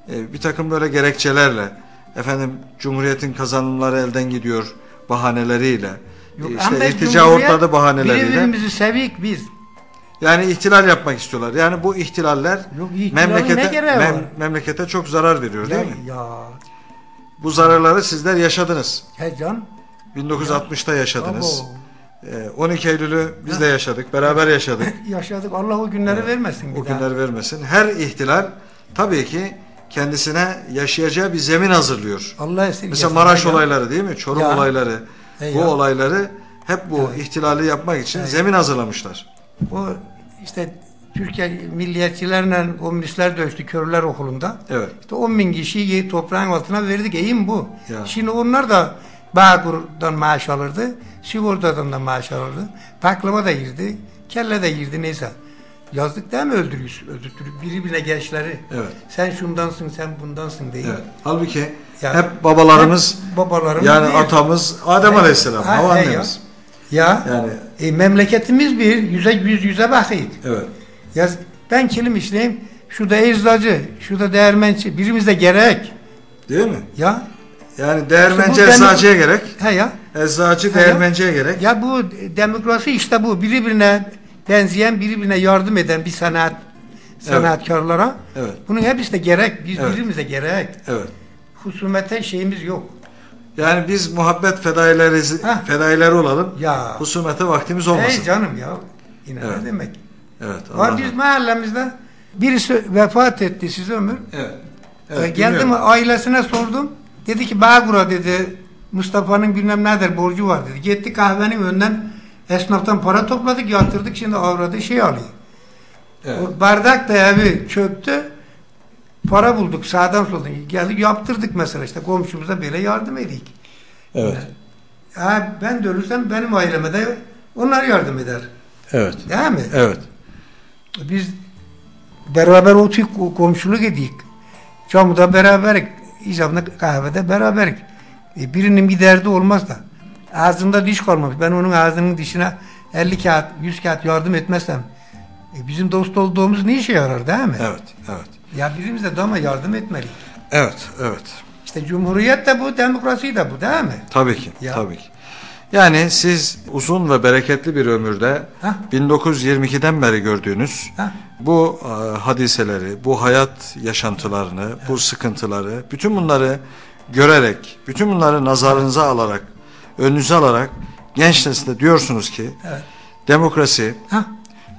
e, bir takım böyle gerekçelerle efendim Cumhuriyet'in kazanımları elden gidiyor bahaneleriyle, Yok, işte irtica ortadı bahaneleriyle Birbirimizi sevik biz. yani ihtilal yapmak istiyorlar. Yani bu ihtilaller Yok, memlekete mem- memlekete çok zarar veriyor değil ya, mi? Ya. Bu zararları sizler yaşadınız. He can. 1960'ta yaşadınız. Abo. Ee, 12 Eylül'ü biz de yaşadık. Beraber yaşadık. (laughs) Yaşadık. Allah o günleri vermesin bir o daha. günler vermesin. Her ihtilal tabii ki kendisine yaşayacağı bir zemin hazırlıyor. Allah. Mesela Maraş Ya. olayları değil mi? Çorum Ya. olayları. He bu ya. olayları hep bu ihtilali yapmak için zemin hazırlamışlar. O işte Türkiye milliyetçilerle komünistler dövüştü Körler Okulu'nda. Evet. İşte 10 bin kişiyi toprağın altına verdik. Mi bu? Ya. Şimdi onlar da Bağkur'dan maaş alırdı. Sigortadan da maaş alırdı. Baklava da girdi. Kelle de girdi neyse. Yazdık değil mi öldürüyoruz? Öldürtürüp birbirine gençleri. Evet. Sen şundansın, sen bundansın diye. Evet. Halbuki Ya. hep babalarımız Hep babalarımız yani değil. atamız Adem He. Aleyhisselam, Ha, hava he ya. annemiz. Ya, Yani e, memleketimiz bir, yüze yüz yüze bakıyık. evet. Ya ben kilim işleyeyim, şurada eczacı, şurada değermenci, birimize gerek. Değil mi? Ya, Yani değirmenci İşte eczacıya gerek, he ya. eczacı değirmenciye gerek. Ya bu demokrasi işte bu. Birbirine benzeyen, birbirine yardım eden bir sanat sanatkarlara. Evet. Bunun hepsi de gerek. Biz Evet. birbirimize gerek. Evet. Husumete şeyimiz yok. Yani biz muhabbet fedaileri, fedaileri olalım. Ya. Husumete vaktimiz olmasın. Hey canım ya. Yine Evet. ne demek? Evet. Var biz mahallemizde birisi vefat etti siz ömür. Evet. Ee, Evet, geldim dinliyorum. ailesine sordum. Dedi ki Bağkur'a dedi Mustafa'nın bilmem nedir borcu var dedi. Gitti kahvenin önünden esnaftan para topladık yatırdık şimdi avradı şey alıyor. Evet. O bardak da evi çöktü. Para bulduk sağdan soldan. Geldik yaptırdık mesela işte komşumuza böyle yardım edik. Evet. Ha, ben de ölürsem benim aileme de onlar yardım eder. Evet. Değil mi? Evet. Biz beraber oturup komşuluk edik. Çamuda beraberik. İcabında kahvede beraberik. E, birinin bir derdi olmaz da. Ağzında diş kalmamış. Ben onun ağzının dişine 50 kağıt, 100 kağıt yardım etmezsem e, bizim dost olduğumuz ne işe yarar değil mi? Evet. Evet. Ya birimize de ama yardım etmeliyiz. Evet. Evet. İşte cumhuriyet de bu, demokrasi de bu değil mi? Tabii ki. Ya. Tabii ki. Yani siz uzun ve bereketli bir ömürde Hah. 1922'den beri gördüğünüz Ha? bu e, hadiseleri, bu hayat yaşantılarını, bu sıkıntıları, bütün bunları görerek, bütün bunları nazarınıza alarak, önünüze alarak genç nesle diyorsunuz ki Evet. demokrasi, Ha?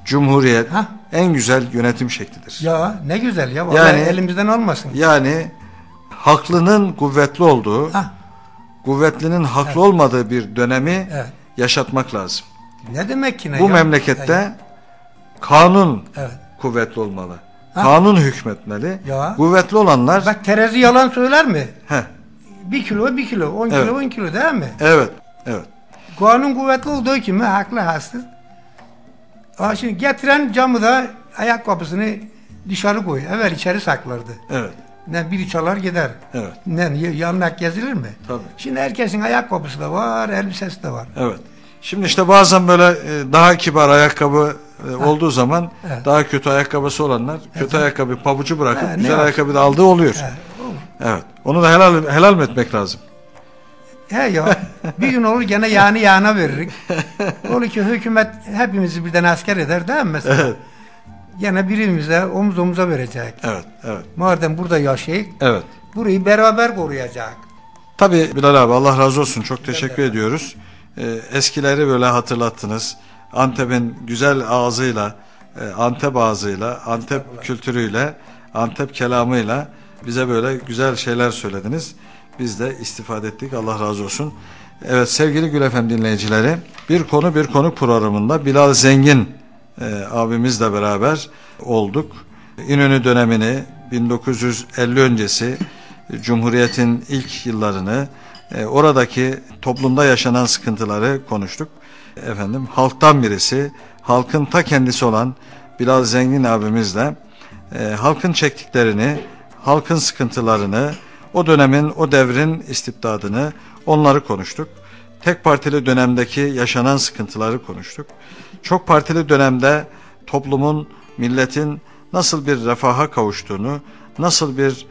cumhuriyet Ha? en güzel yönetim şeklidir. Ya ne güzel ya. Vallahi Yani- elimizden olmasın. Yani haklının kuvvetli olduğu, Ha? kuvvetlinin haklı olmadığı bir dönemi Evet. yaşatmak lazım. Ne demek ki ne Bu ya? memlekette kanun Evet. kuvvetli olmalı. Ha? Kanun hükmetmeli. Ya. Kuvvetli olanlar Bak terazi yalan söyler mi? Heh, Bir kilo bir kilo, on Evet. kilo on kilo değil mi? evet. Evet. Kanun kuvvetli olduğu kimi haklı hastır. Ha şimdi getiren camı da ayakkabısını dışarı koy. Evvel içeri saklardı. Evet. Ne biri çalar gider. Evet. Ne y- yanına gezilir mi? Tabii. Şimdi herkesin ayakkabısı da var, elbisesi de var. Evet. Şimdi işte bazen böyle e, daha kibar ayakkabı e, olduğu zaman Evet. daha kötü ayakkabısı olanlar kötü ayakkabı pabucu bırakıp Ha, güzel ayakkabı da aldığı oluyor. Olur. Evet. Onu da helal helal mi etmek lazım? He ya bir gün olur gene yani yana veririk. Olur ki hükümet hepimizi birden asker eder değil mi mesela? Evet. Gene birimize omuz omuza verecek. Evet. Evet. Madem burada yaşayık, Evet. burayı beraber koruyacak. Tabii Bilal abi Allah razı olsun. Çok teşekkür ediyoruz. Ee, eskileri böyle hatırlattınız. Antep'in güzel ağzıyla, e, Antep ağzıyla, Antep kültürüyle, Antep kelamıyla bize böyle güzel şeyler söylediniz. Biz de istifade ettik. Allah razı olsun. Evet sevgili Gül Efem dinleyicileri bir konu bir konuk programında Bilal Zengin e, abimizle beraber olduk. İnönü dönemini 1950 öncesi Cumhuriyet'in ilk yıllarını e, oradaki toplumda yaşanan sıkıntıları konuştuk. Efendim halktan birisi, halkın ta kendisi olan Bilal Zengin abimizle e, halkın çektiklerini, halkın sıkıntılarını, o dönemin, o devrin istibdadını, onları konuştuk. Tek partili dönemdeki yaşanan sıkıntıları konuştuk. çok partili dönemde toplumun, milletin nasıl bir refaha kavuştuğunu, nasıl bir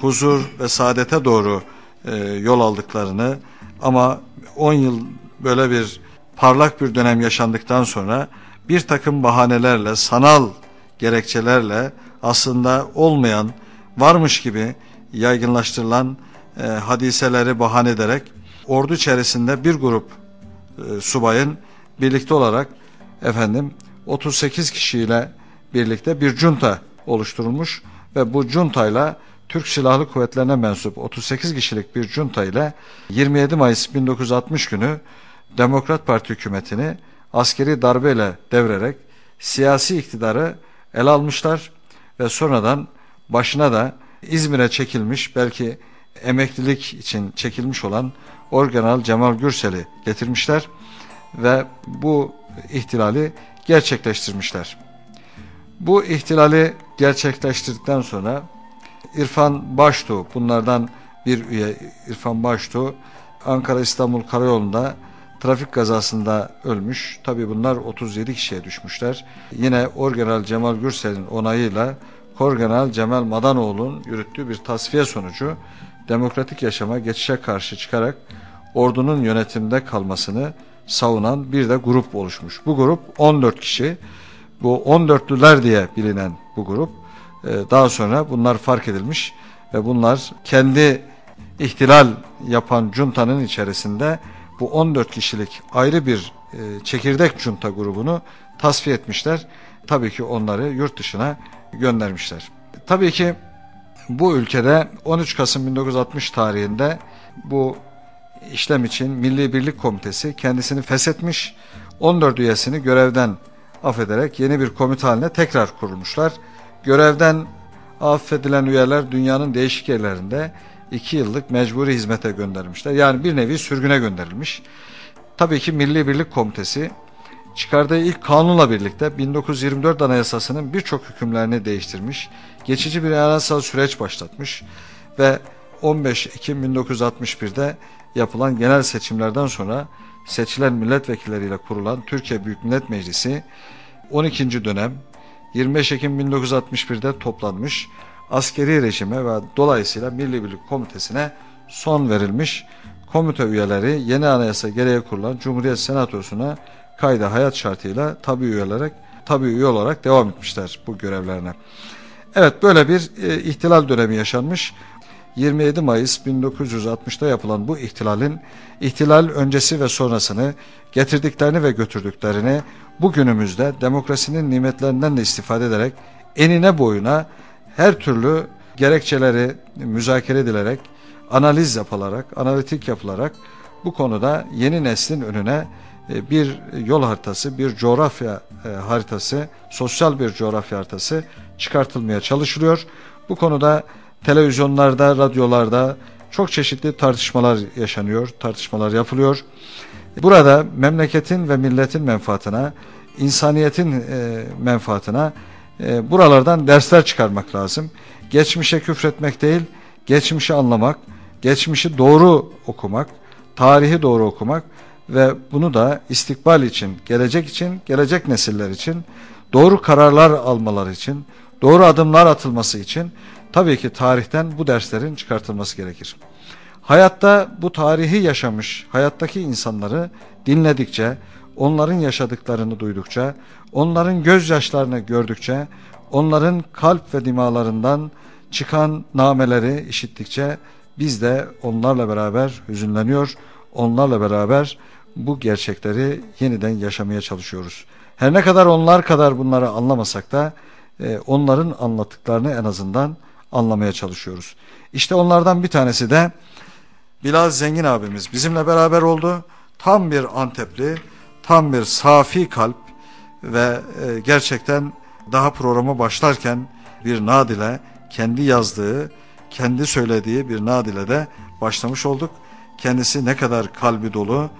huzur ve saadete doğru e, yol aldıklarını ama 10 yıl böyle bir parlak bir dönem yaşandıktan sonra bir takım bahanelerle, sanal gerekçelerle aslında olmayan, varmış gibi yaygınlaştırılan e, hadiseleri bahane ederek ordu içerisinde bir grup e, subayın birlikte olarak efendim 38 kişiyle birlikte bir junta oluşturulmuş ve bu juntayla Türk Silahlı Kuvvetlerine mensup 38 kişilik bir junta ile 27 Mayıs 1960 günü Demokrat Parti hükümetini askeri darbeyle devrerek siyasi iktidarı ele almışlar ve sonradan başına da İzmir'e çekilmiş belki emeklilik için çekilmiş olan Orgeneral Cemal Gürsel'i getirmişler ve bu ihtilali gerçekleştirmişler. Bu ihtilali gerçekleştirdikten sonra İrfan Baştuğ bunlardan bir üye İrfan Baştuğ Ankara İstanbul Karayolu'nda trafik kazasında ölmüş. Tabi bunlar 37 kişiye düşmüşler. Yine Orgeneral Cemal Gürsel'in onayıyla Korgeneral Cemal Madanoğlu'nun yürüttüğü bir tasfiye sonucu demokratik yaşama geçişe karşı çıkarak ordunun yönetimde kalmasını savunan bir de grup oluşmuş. Bu grup 14 kişi. Bu 14'lüler diye bilinen bu grup e, daha sonra bunlar fark edilmiş ve bunlar kendi ihtilal yapan cuntanın içerisinde bu 14 kişilik ayrı bir e, çekirdek junta grubunu tasfiye etmişler. Tabii ki onları yurt dışına göndermişler. Tabii ki bu ülkede 13 Kasım 1960 tarihinde bu işlem için Milli Birlik Komitesi kendisini feshetmiş. 14 üyesini görevden affederek yeni bir komite haline tekrar kurulmuşlar. Görevden affedilen üyeler dünyanın değişik yerlerinde 2 yıllık mecburi hizmete göndermişler. Yani bir nevi sürgüne gönderilmiş. Tabii ki Milli Birlik Komitesi çıkardığı ilk kanunla birlikte 1924 Anayasası'nın birçok hükümlerini değiştirmiş, geçici bir anayasal süreç başlatmış ve 15 Ekim 1961'de yapılan genel seçimlerden sonra seçilen milletvekilleriyle kurulan Türkiye Büyük Millet Meclisi 12. dönem 25 Ekim 1961'de toplanmış askeri rejime ve dolayısıyla Milli Birlik Komitesi'ne son verilmiş. Komite üyeleri yeni anayasa gereği kurulan Cumhuriyet Senatosu'na kayda hayat şartıyla tabi üye olarak, tabi üye olarak devam etmişler bu görevlerine. Evet böyle bir e, ihtilal dönemi yaşanmış. 27 Mayıs 1960'da yapılan bu ihtilalin ihtilal öncesi ve sonrasını getirdiklerini ve götürdüklerini bugünümüzde demokrasinin nimetlerinden de istifade ederek enine boyuna her türlü gerekçeleri müzakere edilerek, analiz yapılarak, analitik yapılarak bu konuda yeni neslin önüne bir yol haritası, bir coğrafya e, haritası, sosyal bir coğrafya haritası çıkartılmaya çalışılıyor. Bu konuda televizyonlarda, radyolarda çok çeşitli tartışmalar yaşanıyor, tartışmalar yapılıyor. Burada memleketin ve milletin menfaatına, insaniyetin e, menfaatına e, buralardan dersler çıkarmak lazım. Geçmişe küfretmek değil, geçmişi anlamak, geçmişi doğru okumak, tarihi doğru okumak ve bunu da istikbal için, gelecek için, gelecek nesiller için, doğru kararlar almaları için, doğru adımlar atılması için tabii ki tarihten bu derslerin çıkartılması gerekir. Hayatta bu tarihi yaşamış, hayattaki insanları dinledikçe, onların yaşadıklarını duydukça, onların gözyaşlarını gördükçe, onların kalp ve dimalarından çıkan nameleri işittikçe biz de onlarla beraber hüzünleniyor, onlarla beraber bu gerçekleri yeniden yaşamaya çalışıyoruz. Her ne kadar onlar kadar bunları anlamasak da e, onların anlattıklarını en azından anlamaya çalışıyoruz. İşte onlardan bir tanesi de Bilal Zengin abimiz bizimle beraber oldu. Tam bir Antepli, tam bir safi kalp ve e, gerçekten daha programa başlarken bir nadile kendi yazdığı, kendi söylediği bir nadile de başlamış olduk. Kendisi ne kadar kalbi dolu,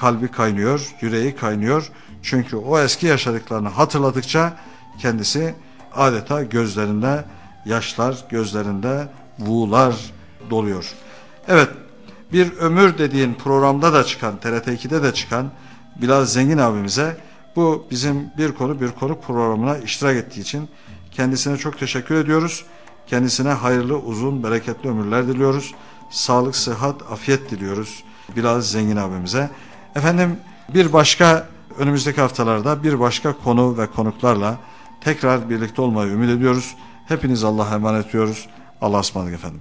kalbi kaynıyor, yüreği kaynıyor. Çünkü o eski yaşadıklarını hatırladıkça kendisi adeta gözlerinde yaşlar, gözlerinde vuğular doluyor. Evet, bir ömür dediğin programda da çıkan, TRT 2'de de çıkan Bilal Zengin abimize Bu bizim bir konu bir konu programına iştirak ettiği için kendisine çok teşekkür ediyoruz. Kendisine hayırlı, uzun, bereketli ömürler diliyoruz. Sağlık, sıhhat, afiyet diliyoruz Bilal Zengin abimize. Efendim bir başka önümüzdeki haftalarda bir başka konu ve konuklarla tekrar birlikte olmayı ümit ediyoruz. Hepiniz Allah'a emanet ediyoruz. Allah'a ısmarladık efendim.